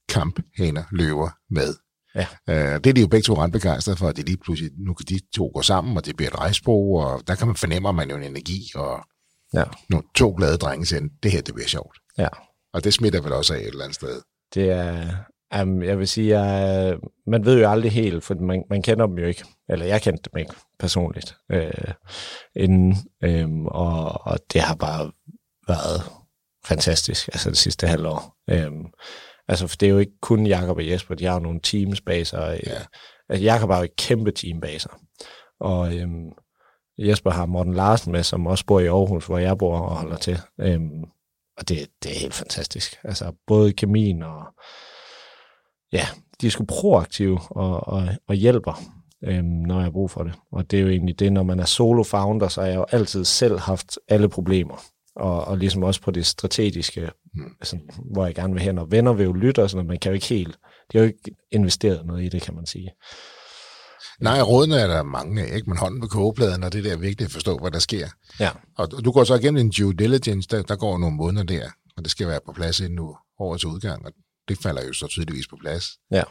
kamphaner løver med. Ja. Uh, det er de jo begge to ret begejstrede for, at de lige pludselig, nu kan de to gå sammen, og det bliver et rejsbro, og der kan man fornemme, at man jo en energi, og ja. nogle to glade drenge siger, det her, det bliver sjovt. Ja. Og det smitter vel også af et eller andet sted. Det er, um, jeg vil sige, at man ved jo aldrig helt, for man, man kender dem jo ikke, eller jeg kendte dem ikke personligt, øh, inden, øh, og, og det har bare været fantastisk, altså det sidste halvår. Øh, altså, for det er jo ikke kun Jakob og Jesper, de har jo nogle teamsbaser. Øh, ja. Altså, Jakob har jo et kæmpe teambaser, og øh, Jesper har Morten Larsen med, som også bor i Aarhus, hvor jeg bor og holder til. Øh, og det, det er helt fantastisk. Altså, både kemien og ja, de er sgu proaktive og, og, og hjælper, øhm, når jeg har brug for det. Og det er jo egentlig det, når man er solo-founder, så har jeg jo altid selv haft alle problemer. Og, og ligesom også på det strategiske, mm. altså, hvor jeg gerne vil hen. Og venner vil jo lytte og sådan man kan jo ikke helt, de har jo ikke investeret noget i det, kan man sige. Nej, rådene er der mange ikke? Men hånden på kogepladen, og det der er vigtigt at forstå, hvad der sker. Ja. Og du går så igennem en due diligence, der, der går nogle måneder der, og det skal være på plads inden nu over til udgang, og det falder jo så tydeligvis på plads. Ja.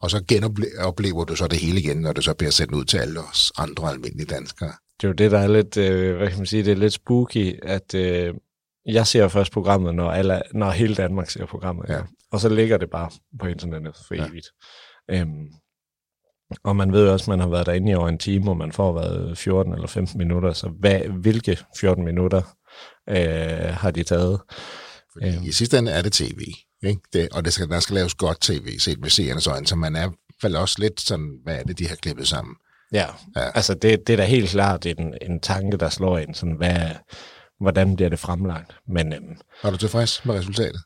Og så genoplever du så det hele igen, når du så bliver sendt ud til alle os andre almindelige danskere. Det er jo det, der er lidt, øh, hvad kan man sige, det er lidt spooky, at øh, jeg ser først programmet, når, alle, når hele Danmark ser programmet. Ja. Og så ligger det bare på internettet for evigt. Ja. Øhm, og man ved også, at man har været derinde i over en time, og man får været 14 eller 15 minutter, så hvad, hvilke 14 minutter øh, har de taget? Fordi øhm. i sidste ende er det tv. Ikke? Det, og det skal, der skal laves godt tv, set med seernes øjne, så man er vel også lidt sådan, hvad er det, de har klippet sammen. Ja, ja. altså det, det er da helt klart en, en tanke, der slår ind, sådan, hvad, hvordan bliver det fremlagt. Men, øhm, er du tilfreds med resultatet?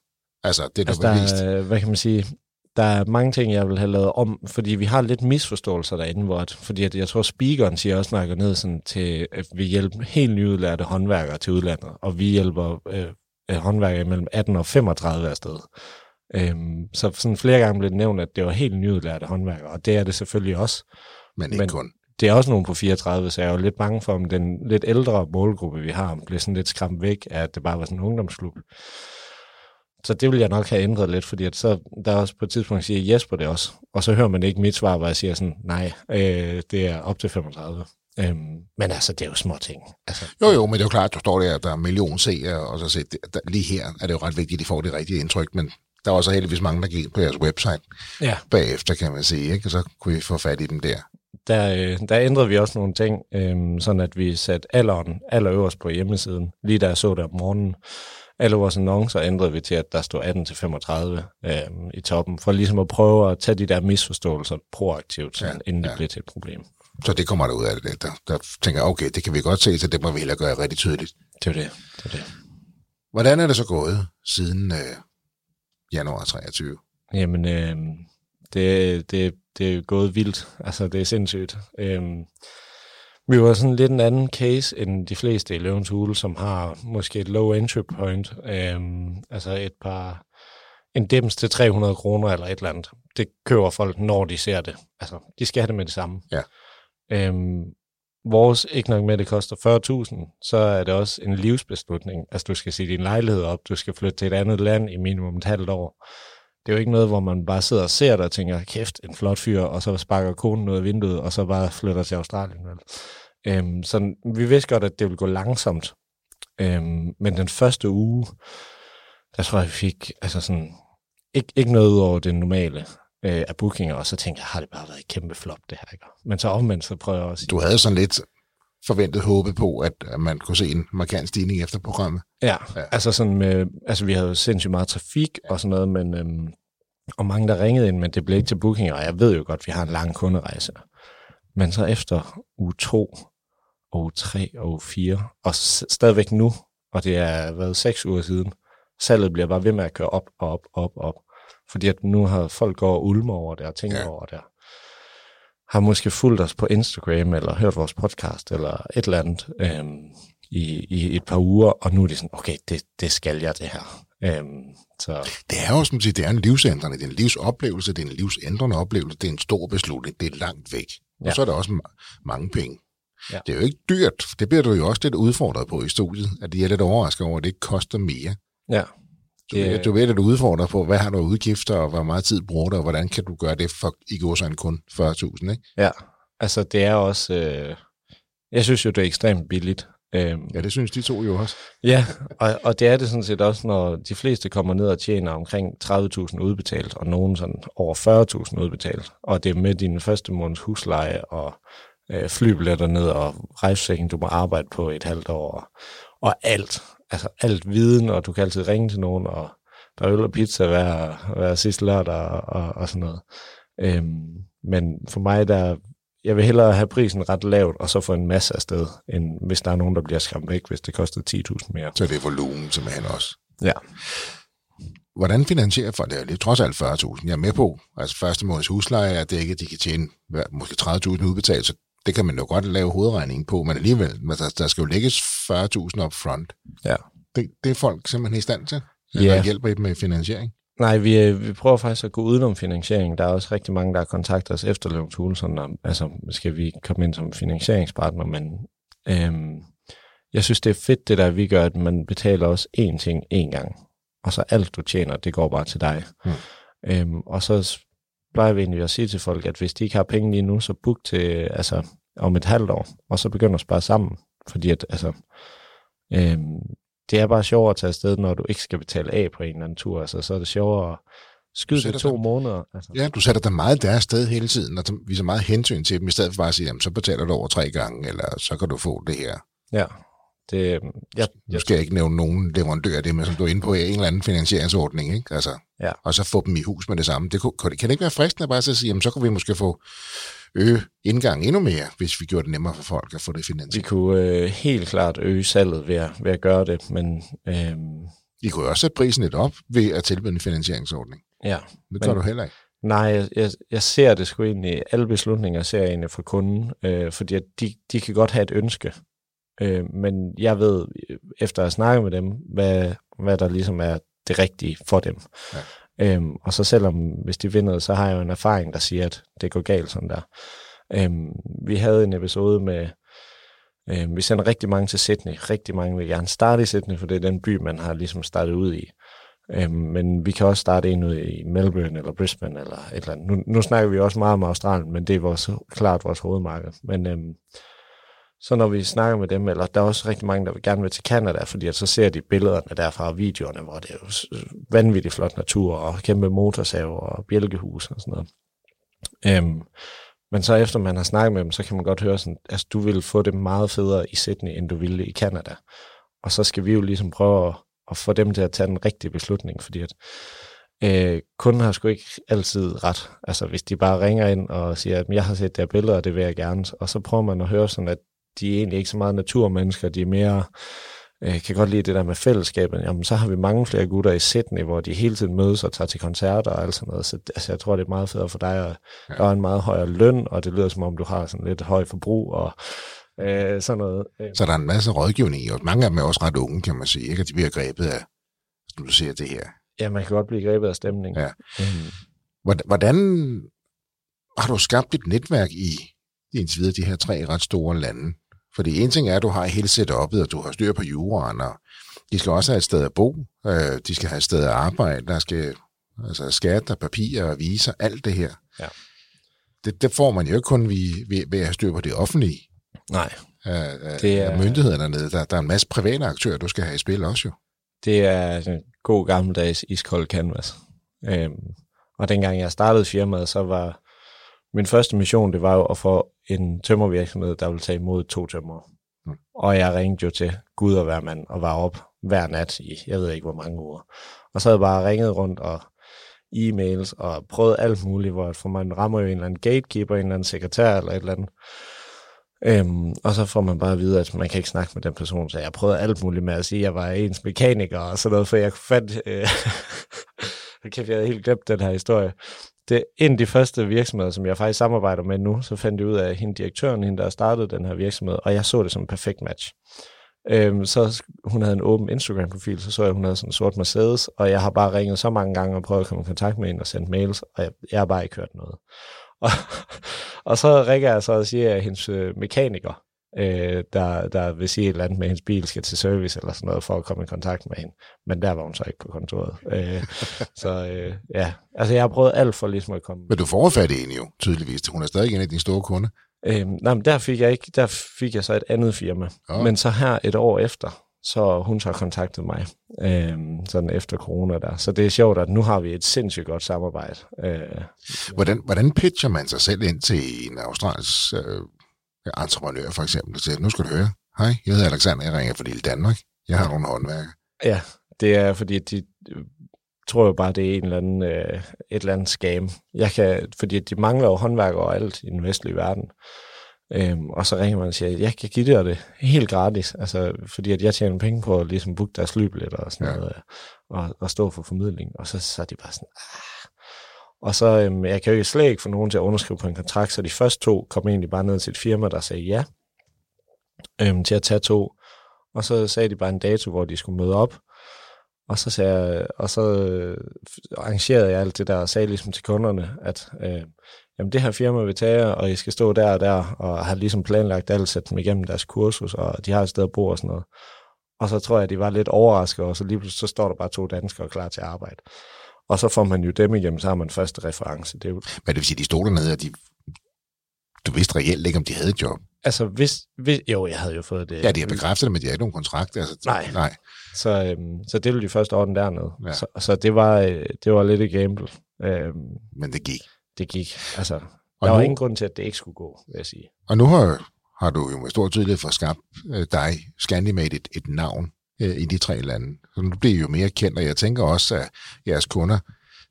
Altså det, du altså, der, Hvad kan man sige? Der er mange ting, jeg vil have lavet om, fordi vi har lidt misforståelser derinde, hvor at, fordi at jeg tror, speakeren siger også, når jeg går ned sådan til, at vi hjælper helt nyudlærte håndværkere til udlandet, og vi hjælper øh, øh, håndværkere mellem 18 og 35 afsted. Øhm, så sådan flere gange blev det nævnt, at det var helt nyudlærte håndværkere, og det er det selvfølgelig også. Men ikke Men kun. Det er også nogen på 34, så jeg er jo lidt bange for, om den lidt ældre målgruppe, vi har, bliver sådan lidt skræmt væk at det bare var sådan en ungdomsklub. Så det vil jeg nok have ændret lidt, fordi at så der også på et tidspunkt siger Jesper det også, og så hører man ikke mit svar, hvor jeg siger sådan, nej, øh, det er op til 35. Øhm, men altså, det er jo små ting. Altså, jo, jo, men det er jo klart, at du står der, der er en million seere, og så set, der, lige her er det jo ret vigtigt, at de får det rigtige indtryk, men der var også heldigvis mange, der gik på jeres website ja. bagefter, kan man sige, ikke? og så kunne vi få fat i dem der. Der, øh, der ændrede vi også nogle ting, øhm, sådan at vi satte alderen allerøverst på hjemmesiden, lige da jeg så det om morgenen. Alle vores annoncer ændrede vi til, at der stod 18-35 øhm, i toppen, for ligesom at prøve at tage de der misforståelser proaktivt, sådan, ja, inden ja. det bliver til et problem. Så det kommer der ud af det. Der, der tænker jeg, okay, det kan vi godt se, så det må vi heller gøre rigtig tydeligt. Det er det. det, er det. Hvordan er det så gået siden øh, januar 23? Jamen, øh, det, det, det er gået vildt. Altså, det er sindssygt. Øh, vi var sådan lidt en anden case end de fleste i Løvens Hule, som har måske et low entry point. Øh, altså et par en dims til 300 kroner eller et eller andet. Det køber folk, når de ser det. Altså, de skal have det med det samme. Ja. Øhm, vores, ikke nok med, det koster 40.000, så er det også en livsbeslutning. Altså, du skal sige din lejlighed op, du skal flytte til et andet land i minimum et halvt år. Det er jo ikke noget, hvor man bare sidder og ser det og tænker, kæft, en flot fyr, og så sparker konen ud af vinduet, og så bare flytter til Australien. Vel? Øhm, så vi vidste godt, at det ville gå langsomt. Øhm, men den første uge, der tror jeg, vi fik altså sådan, ikke, ikke noget ud over det normale øh, af bookinger, og så tænkte jeg, har det bare været et kæmpe flop, det her. Ikke? Men så omvendt, så prøver jeg også... Du havde sådan lidt forventet håbet på, at man kunne se en markant stigning efter programmet. Ja, ja. altså sådan med, altså vi havde sindssygt meget trafik og sådan noget, men, øhm, og mange der ringede ind, men det blev ikke til bookinger, og jeg ved jo godt, at vi har en lang kunderejse. Men så efter uge 2, og uge 3 og uge 4, og stadigvæk nu, og det er været seks uger siden, salget bliver bare ved med at køre op og op og op og op. Fordi at nu har folk gået og ulmer over det og tænker ja. over det. Har måske fulgt os på Instagram eller hørt vores podcast eller et eller andet øhm, i, i et par uger, og nu er det sådan, okay, det, det skal jeg det her. Øhm, så. Det er jo som siger, det er en livsændrende, det er en livsoplevelse, det er en livsændrende oplevelse, det er en stor beslutning, det er langt væk. Og ja. så er der også mange penge. Ja. Det er jo ikke dyrt, det bliver du jo også lidt udfordret på i studiet, at de er lidt overrasket over, at det ikke koster mere. Ja. Du, det... ved, du ved, at du udfordrer på, hvad har du udgifter, og hvor meget tid bruger du, og hvordan kan du gøre det for i går sådan kun 40.000, ikke? Ja, altså det er også, øh, jeg synes jo, det er ekstremt billigt. Øhm, ja, det synes de to jo også. Ja, og, og det er det sådan set også, når de fleste kommer ned og tjener omkring 30.000 udbetalt, og nogen sådan over 40.000 udbetalt, og det er med din første måneds husleje og øh, flybilletter ned og rejsesækken, du må arbejde på et halvt år, og, og alt, altså alt viden, og du kan altid ringe til nogen, og der er øl og pizza hver, hver sidste lørdag og, og, og sådan noget. Øhm, men for mig, der jeg vil hellere have prisen ret lavt, og så få en masse afsted, end hvis der er nogen, der bliver skræmt væk, hvis det koster 10.000 mere. Så det er volumen simpelthen også. Ja. Hvordan finansierer det? Det er trods alt 40.000. Jeg er med på, altså første måneds husleje er dækket, de kan tjene måske 30.000 udbetalt, så det kan man jo godt lave hovedregningen på, men alligevel, der, der skal jo lægges 40.000 op front. Ja. Det, det er folk simpelthen i stand til? Eller ja. hjælper I dem med finansiering? Nej, vi, øh, vi prøver faktisk at gå udenom finansiering. Der er også rigtig mange, der har kontaktet os efter Leventule, sådan om, altså, skal vi komme ind som finansieringspartner, men øhm, jeg synes, det er fedt, det der, vi gør, at man betaler også én ting én gang, og så alt, du tjener, det går bare til dig. Mm. Øhm, og så plejer vi egentlig at sige til folk, at hvis de ikke har penge lige nu, så book til, altså, om et halvt år, og så begynder at spare sammen, fordi at, altså, øhm, det er bare sjovere at tage afsted, når du ikke skal betale af på en eller anden tur. Altså, så er det sjovere at skyde det to dem, måneder. Altså. Ja, du sætter dig meget deres sted hele tiden, og viser meget hensyn til dem, i stedet for bare at sige, jamen, så betaler du over tre gange, eller så kan du få det her. Ja, det, jeg, nu skal jeg ikke nævne nogen leverandør det, men som du er inde på, en eller anden finansieringsordning, ikke? Altså, ja. og så få dem i hus med det samme. Det kunne, kan det ikke være fristende bare at sige, jamen, så kan vi måske få øge indgang endnu mere, hvis vi gjorde det nemmere for folk at få det finansieret. Vi kunne øh, helt klart øge salget ved at, ved at gøre det, men... Øh... I kunne også sætte prisen lidt op ved at tilbyde en finansieringsordning. Ja. Det gør men, du heller ikke. Nej, jeg, jeg, ser det sgu egentlig, alle beslutninger ser jeg egentlig fra kunden, øh, fordi de, de kan godt have et ønske, øh, men jeg ved, efter at snakke med dem, hvad, hvad der ligesom er det rigtige for dem. Ja. Øhm, og så selvom, hvis de vinder, så har jeg jo en erfaring, der siger, at det går galt sådan der. Øhm, vi havde en episode med, øhm, vi sender rigtig mange til Sydney. Rigtig mange vil gerne starte i Sydney, for det er den by, man har ligesom startet ud i. Øhm, men vi kan også starte en ud i Melbourne eller Brisbane eller et eller andet. Nu, nu snakker vi også meget om Australien, men det er vores, klart vores hovedmarked. Men øhm, så når vi snakker med dem, eller der er også rigtig mange, der vil gerne vil til Canada, fordi at så ser de billederne derfra og videoerne, hvor det er jo vanvittigt flot natur, og kæmpe motorsaver og bjælkehus og sådan noget. Øhm, men så efter man har snakket med dem, så kan man godt høre sådan, at altså, du vil få det meget federe i Sydney, end du ville i Canada. Og så skal vi jo ligesom prøve at, at få dem til at tage den rigtige beslutning, fordi at øh, kunden har sgu ikke altid ret. Altså hvis de bare ringer ind og siger, at jeg har set der billeder, og det vil jeg gerne, og så prøver man at høre sådan, at de er egentlig ikke så meget naturmennesker, de er mere, øh, kan godt lide det der med fællesskabet. Jamen, så har vi mange flere gutter i Sydney, hvor de hele tiden mødes og tager til koncerter og alt sådan noget. Så altså, jeg tror, det er meget federe for dig, at ja. der er en meget højere løn, og det lyder som om, du har sådan lidt høj forbrug og øh, sådan noget. Så der er en masse rådgivning, og mange af dem er også ret unge, kan man sige, ikke? at de bliver grebet af, når du ser det her. Ja, man kan godt blive grebet af stemning. Ja. Mm. Hvordan har du skabt et netværk i, indtil videre de her tre ret store lande? Fordi en ting er, at du har hele setupet, og du har styr på juraen, og de skal også have et sted at bo, øh, de skal have et sted at arbejde, der skal altså skat og papir og viser, alt det her. Ja. Det, det får man jo ikke kun ved, ved, ved at have styr på det offentlige. Nej. Øh, det er myndighederne dernede. Der, der er en masse private aktører, du skal have i spil også jo. Det er en god gammeldags iskold canvas. Øhm, og dengang jeg startede firmaet, så var min første mission, det var jo at få en tømmervirksomhed, der ville tage imod to tømmer. Mm. Og jeg ringte jo til Gud og hver mand og var op hver nat i, jeg ved ikke hvor mange uger. Og så havde jeg bare ringet rundt og e-mails og prøvet alt muligt, hvor for man rammer jo en eller anden gatekeeper, en eller anden sekretær eller et eller andet. Øhm, og så får man bare at vide, at man kan ikke snakke med den person, så jeg prøvede alt muligt med at sige, at jeg var ens mekaniker og sådan noget, for jeg fandt... Øh, kæft, jeg havde helt glemt den her historie. Det er en af de første virksomheder, som jeg faktisk samarbejder med nu, så fandt jeg ud af, at hende direktøren, hende der startede den her virksomhed, og jeg så det som en perfekt match. Øhm, så hun havde en åben Instagram-profil, så så jeg, at hun havde sådan en sort Mercedes, og jeg har bare ringet så mange gange og prøvet at komme i kontakt med hende og sendt mails, og jeg, jeg har bare ikke hørt noget. Og, og så ringer jeg så og siger, at hendes øh, mekaniker, øh, der, der vil sige et eller andet med, at hendes bil skal til service eller sådan noget, for at komme i kontakt med hende. Men der var hun så ikke på kontoret. Øh, så øh, ja, altså jeg har prøvet alt for ligesom at komme... Men du får fat i hende jo, tydeligvis. Hun er stadig en af dine store kunder. Øh, nej, men der fik jeg ikke, der fik jeg så et andet firma. Oh. Men så her et år efter, så hun så kontaktet mig, øh, sådan efter corona der. Så det er sjovt, at nu har vi et sindssygt godt samarbejde. Øh, hvordan, hvordan pitcher man sig selv ind til en australsk øh, entreprenør for eksempel, og siger, nu skal du høre, hej, jeg hedder Alexander, jeg ringer fra Lille Danmark, jeg har nogle håndværker. Ja, det er fordi, de tror jo bare, det er en eller anden, øh, et eller andet scam. Jeg kan, fordi de mangler jo håndværk og alt i den vestlige verden. Øhm, og så ringer man og siger, jeg kan give dig det helt gratis, altså, fordi at jeg tjener penge på at ligesom booke deres flybilletter og sådan ja. noget, og, og stå for formidling. Og så, så er de bare sådan, ah. Og så, øhm, jeg kan jo ikke slet ikke få nogen til at underskrive på en kontrakt, så de første to kom egentlig bare ned til et firma, der sagde ja, øhm, til at tage to. Og så sagde de bare en dato, hvor de skulle møde op. Og så, sagde jeg, og så øh, arrangerede jeg alt det der, og sagde ligesom til kunderne, at øh, jamen det her firma vil tage og I skal stå der og der, og har ligesom planlagt alt, sat dem igennem deres kursus, og de har et sted at bo og sådan noget. Og så tror jeg, at de var lidt overrasket, og så lige pludselig så står der bare to danskere klar til at arbejde. Og så får man jo dem igennem, så har man første reference. Det er jo... Men det vil sige, de stod dernede, og de, du vidste reelt ikke, om de havde et job? Altså, hvis, hvis, jo, jeg havde jo fået det. Ja, de har bekræftet det, men de har ikke nogen kontrakt. Altså, nej. nej. Så, øhm, så det ville de første orden dernede. Ja. Så, så det, var, øh, det var lidt et gamble. Øhm, men det gik. Det gik. Altså, og der nu, var ingen grund til, at det ikke skulle gå, vil jeg sige. Og nu har, har du jo med stor tydelighed for skabt øh, dig, Scandimate, et, et navn øh, i de tre lande. Så nu bliver jo mere kendt, og jeg tænker også, at jeres kunder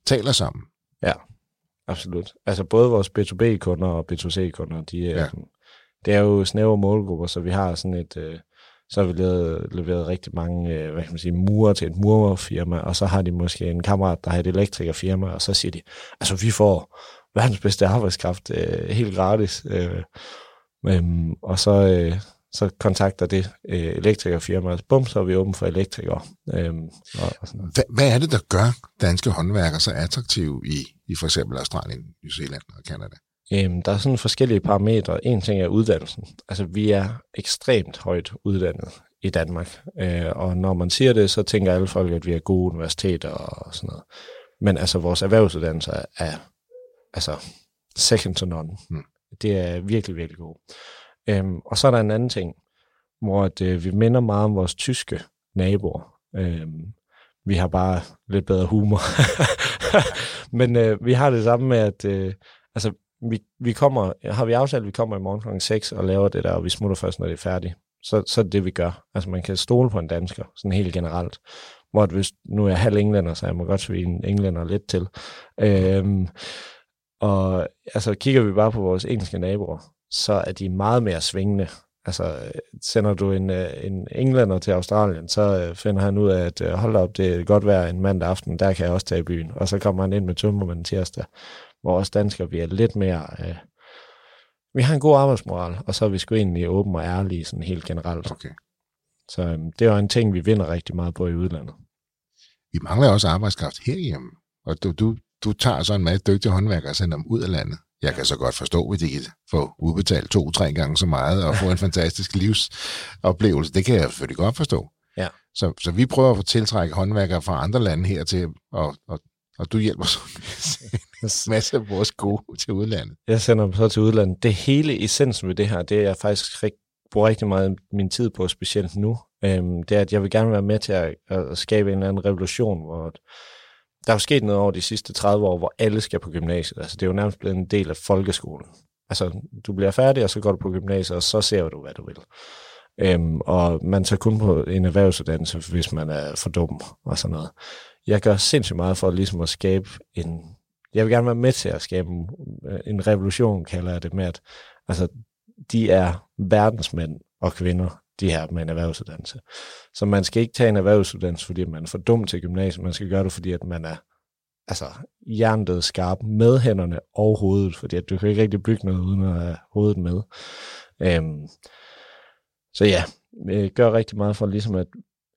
taler sammen. Ja, absolut. Altså både vores B2B-kunder og B2C-kunder, de er, ja. det er jo snævre målgrupper, så vi har sådan et... Øh, så har vi leveret, leveret rigtig mange øh, hvad kan man sige, murer til et murerfirma, og så har de måske en kammerat, der har et elektrikerfirma, og så siger de, altså vi får verdens bedste arbejdskraft øh, helt gratis. Øh, øh, og så, øh, så kontakter det øh, elektrikerfirmaet. Bum, så er vi åbne for elektrikere. Øh, og, og sådan. Hvad, hvad er det, der gør danske håndværkere så attraktive i, i for eksempel Australien, New Zealand og Canada? Øhm, der er sådan forskellige parametre. En ting er uddannelsen. Altså, vi er ekstremt højt uddannet i Danmark. Øh, og når man siger det, så tænker alle folk, at vi er gode universiteter og sådan noget. Men altså, vores erhvervsuddannelse er altså second to none. Mm. Det er virkelig, virkelig god. Øhm, og så er der en anden ting, hvor at, øh, vi minder meget om vores tyske naboer. Øhm, vi har bare lidt bedre humor. Men øh, vi har det samme med, at øh, altså, vi, vi kommer, har vi aftalt, at vi kommer i morgen kl. 6 og laver det der, og vi smutter først, når det er færdigt. Så, så er det det, vi gør. Altså man kan stole på en dansker, sådan helt generelt. Hvor hvis, nu er jeg halv englænder, så jeg må godt svige en englænder lidt til. Øhm, og altså kigger vi bare på vores engelske naboer, så er de meget mere svingende. Altså sender du en, øh, en englænder til Australien, så øh, finder han ud af, at øh, hold op, det er godt være en mandag aften, der kan jeg også tage i byen. Og så kommer han ind med tømmermanden tirsdag hvor os danskere, vi er lidt mere... Øh, vi har en god arbejdsmoral, og så er vi sgu egentlig åben og ærlige sådan helt generelt. Okay. Så øh, det er jo en ting, vi vinder rigtig meget på i udlandet. Vi mangler også arbejdskraft herhjemme, og du, du, du tager så en masse dygtige håndværkere og sender dem ud af landet. Jeg kan så godt forstå, hvis de kan få udbetalt to-tre gange så meget og få en fantastisk livsoplevelse. Det kan jeg selvfølgelig godt forstå. Ja. Så, så vi prøver at få tiltrække håndværkere fra andre lande her til, og, og, og du hjælper så masse af vores gode til udlandet. Jeg sender dem så til udlandet. Det hele essensen ved det her, det er jeg faktisk rigtig, bruger rigtig meget min tid på, specielt nu. Øhm, det er, at jeg vil gerne være med til at, at skabe en eller anden revolution, hvor der er jo sket noget over de sidste 30 år, hvor alle skal på gymnasiet. Altså, det er jo nærmest blevet en del af folkeskolen. Altså, du bliver færdig, og så går du på gymnasiet, og så ser du, hvad du vil. Øhm, og man tager kun på en erhvervsuddannelse, hvis man er for dum og sådan noget. Jeg gør sindssygt meget for ligesom at skabe en jeg vil gerne være med til at skabe en, en revolution, kalder jeg det med, at altså, de er verdensmænd og kvinder, de her med en erhvervsuddannelse. Så man skal ikke tage en erhvervsuddannelse, fordi man er for dum til gymnasiet. Man skal gøre det, fordi at man er altså, hjernet skarp med hænderne og hovedet, fordi at du kan ikke rigtig bygge noget uden at have hovedet med. Øhm, så ja, vi gør rigtig meget for ligesom at,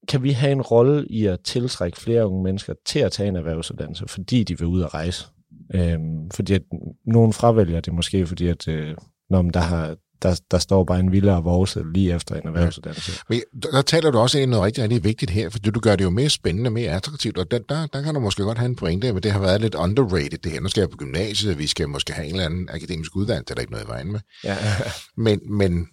kan vi have en rolle i at tiltrække flere unge mennesker til at tage en erhvervsuddannelse, fordi de vil ud og rejse? Øhm, fordi at nogen fravælger det måske, fordi at øh, når der, har, der, der står bare en villa og vores lige efter en erhvervsuddannelse. Ja. Men der taler du også ind noget rigtig, rigtig vigtigt her, for du gør det jo mere spændende, mere attraktivt, og der, der, der kan du måske godt have en pointe, men det har været lidt underrated det her. Nu skal jeg på gymnasiet, vi skal måske have en eller anden akademisk uddannelse, det er der ikke noget i vejen med. Ja. men, men,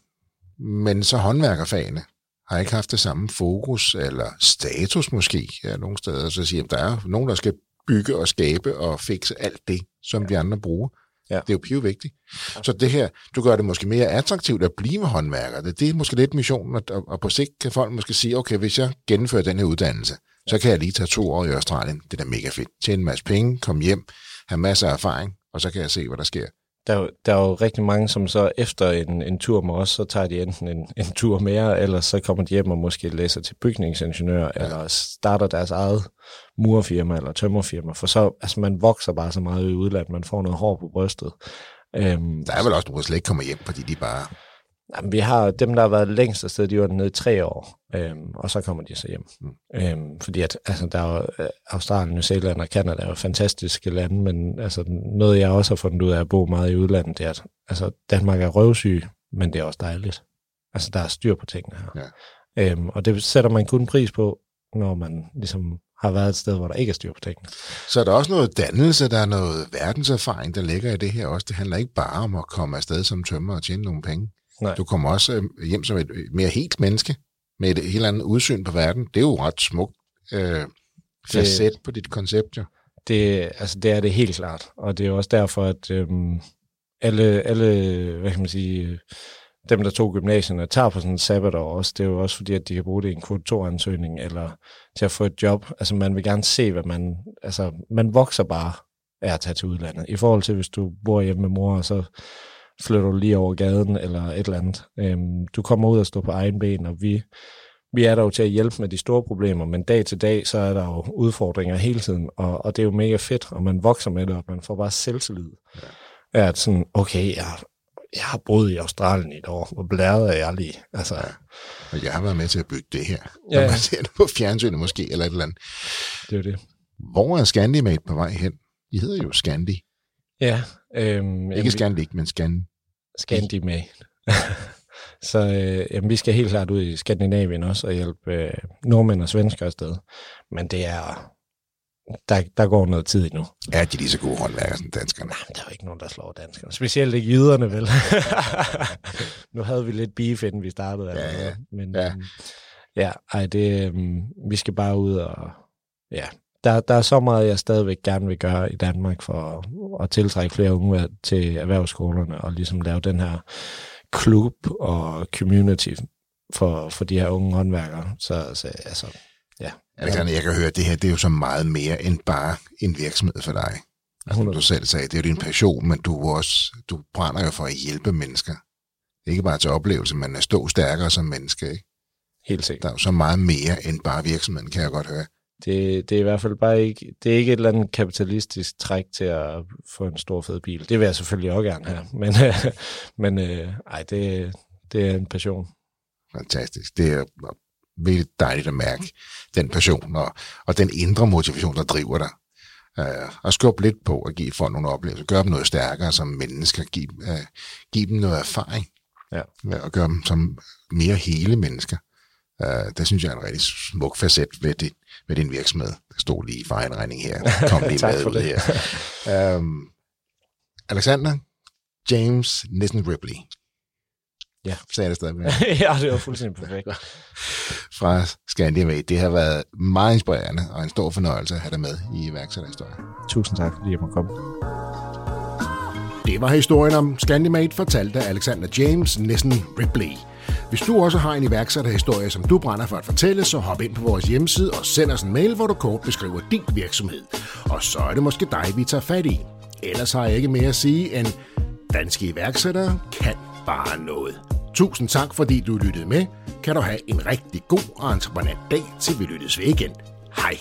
men så håndværkerfagene har ikke haft det samme fokus, eller status måske, ja, nogle steder, så siger, at der er nogen, der skal bygge og skabe og fikse alt det, som ja. vi andre bruger. Ja. Det er jo piv vigtigt. Ja. Så det her, du gør det måske mere attraktivt at blive håndværker. Det, det er måske lidt missionen, og, og på sigt kan folk måske sige, okay, hvis jeg gennemfører den her uddannelse, så kan jeg lige tage to år i Australien. Det er da mega fedt. Tjene en masse penge, komme hjem, have masser af erfaring, og så kan jeg se, hvad der sker der, er jo, der er jo rigtig mange, som så efter en, en tur med os, så tager de enten en, en tur mere, eller så kommer de hjem og måske læser til bygningsingeniør, ja. eller starter deres eget murfirma eller tømmerfirma, for så, altså man vokser bare så meget i udlandet, man får noget hår på brystet. Øhm, der er vel også nogle, der slet ikke kommer hjem, fordi de bare Jamen, vi har dem, der har været længst afsted, de var nede i tre år, øhm, og så kommer de så hjem. Mm. Øhm, fordi at, altså, der er jo, øh, Australien, New Zealand og Canada er jo fantastiske lande, men altså, noget, jeg også har fundet ud af at bo meget i udlandet, det er, at altså, Danmark er røvsyg, men det er også dejligt. Altså, der er styr på tingene her. Ja. Øhm, og det sætter man kun pris på, når man ligesom har været et sted, hvor der ikke er styr på tingene. Så er der også noget dannelse, der er noget verdenserfaring, der ligger i det her også. Det handler ikke bare om at komme afsted som tømmer og tjene nogle penge. Nej. Du kommer også øh, hjem som et mere helt menneske, med et helt andet udsyn på verden. Det er jo ret smukt øh, facet på dit koncept, jo. Det, altså, det er det helt klart, og det er også derfor, at øhm, alle, alle, hvad kan man sige, dem, der tog gymnasierne, tager på sådan en sabbatår også. Det er jo også fordi, at de kan bruge det i en kvote 2-ansøgning, eller til at få et job. Altså, man vil gerne se, hvad man... Altså, man vokser bare af at tage til udlandet. I forhold til, hvis du bor hjemme med mor, og så flytter du lige over gaden eller et eller andet. Øhm, du kommer ud og står på egen ben, og vi, vi er der jo til at hjælpe med de store problemer, men dag til dag, så er der jo udfordringer hele tiden, og, og det er jo mega fedt, og man vokser med det, og man får bare selvtillid. Ja. At sådan, okay, jeg, jeg har boet i Australien i et år, hvor blæret er jeg lige. Altså, ja. Og jeg har været med til at bygge det her. Ja. Når man ser det på fjernsynet måske, eller et eller andet. Det er det. Hvor er Scandimate på vej hen? I hedder jo Scandi. Ja. Øhm, Ikke Scandi, men Scandi. Scandi med. så øh, jamen, vi skal helt klart ud i Skandinavien også og hjælpe øh, nordmænd og svensker afsted. Men det er, der, der går noget tid endnu. Er de lige så gode håndværkere som danskerne? Nej, der er jo ikke nogen, der slår danskerne. Specielt ikke jyderne, vel? nu havde vi lidt beef, inden vi startede. Ja, ja. Men ja. Øhm, ja, ej, det, øhm, vi skal bare ud og... Ja, der, der er så meget, jeg stadigvæk gerne vil gøre i Danmark for at, at tiltrække flere unge til erhvervsskolerne og ligesom lave den her klub og community for, for de her unge håndværkere. Så, så altså, ja. Jeg kan, jeg kan høre, at det her det er jo så meget mere end bare en virksomhed for dig. Altså, du selv sagde, det er jo din passion, men du, også, du brænder jo for at hjælpe mennesker. Ikke bare til oplevelse, men at stå stærkere som menneske. Ikke? Helt sikkert. Der er jo så meget mere end bare virksomheden, kan jeg godt høre. Det, det er i hvert fald bare ikke, det er ikke et eller andet kapitalistisk træk til at få en stor fed bil. Det vil jeg selvfølgelig også gerne have, men, men øh, ej, det, det er en passion. Fantastisk. Det er virkelig dejligt at mærke den passion og, og den indre motivation, der driver dig. Uh, og skubbe lidt på at give folk nogle oplevelser. Gøre dem noget stærkere som mennesker. Give, uh, give dem noget erfaring. Ja. Og gøre dem som mere hele mennesker. Uh, det synes jeg er en rigtig smuk facet ved, det, ved din virksomhed. Der stod lige for en regning her. Kom lige med ud her. Um, Alexander James Nissen Ripley. Ja. Sagde det stadig med. ja, det var fuldstændig perfekt. Fra Scandinavia. Det har været meget inspirerende og en stor fornøjelse at have dig med i iværksætterhistorien. Tusind tak, fordi jeg måtte komme. Det var historien om Scandimate, fortalt af Alexander James Nissen Ripley. Hvis du også har en iværksætterhistorie, som du brænder for at fortælle, så hop ind på vores hjemmeside og send os en mail, hvor du kort beskriver din virksomhed. Og så er det måske dig, vi tager fat i. Ellers har jeg ikke mere at sige end, danske iværksættere kan bare noget. tusind tak, fordi du lyttede med. Kan du have en rigtig god og entreprenant dag, til vi lyttes ved igen. Hej.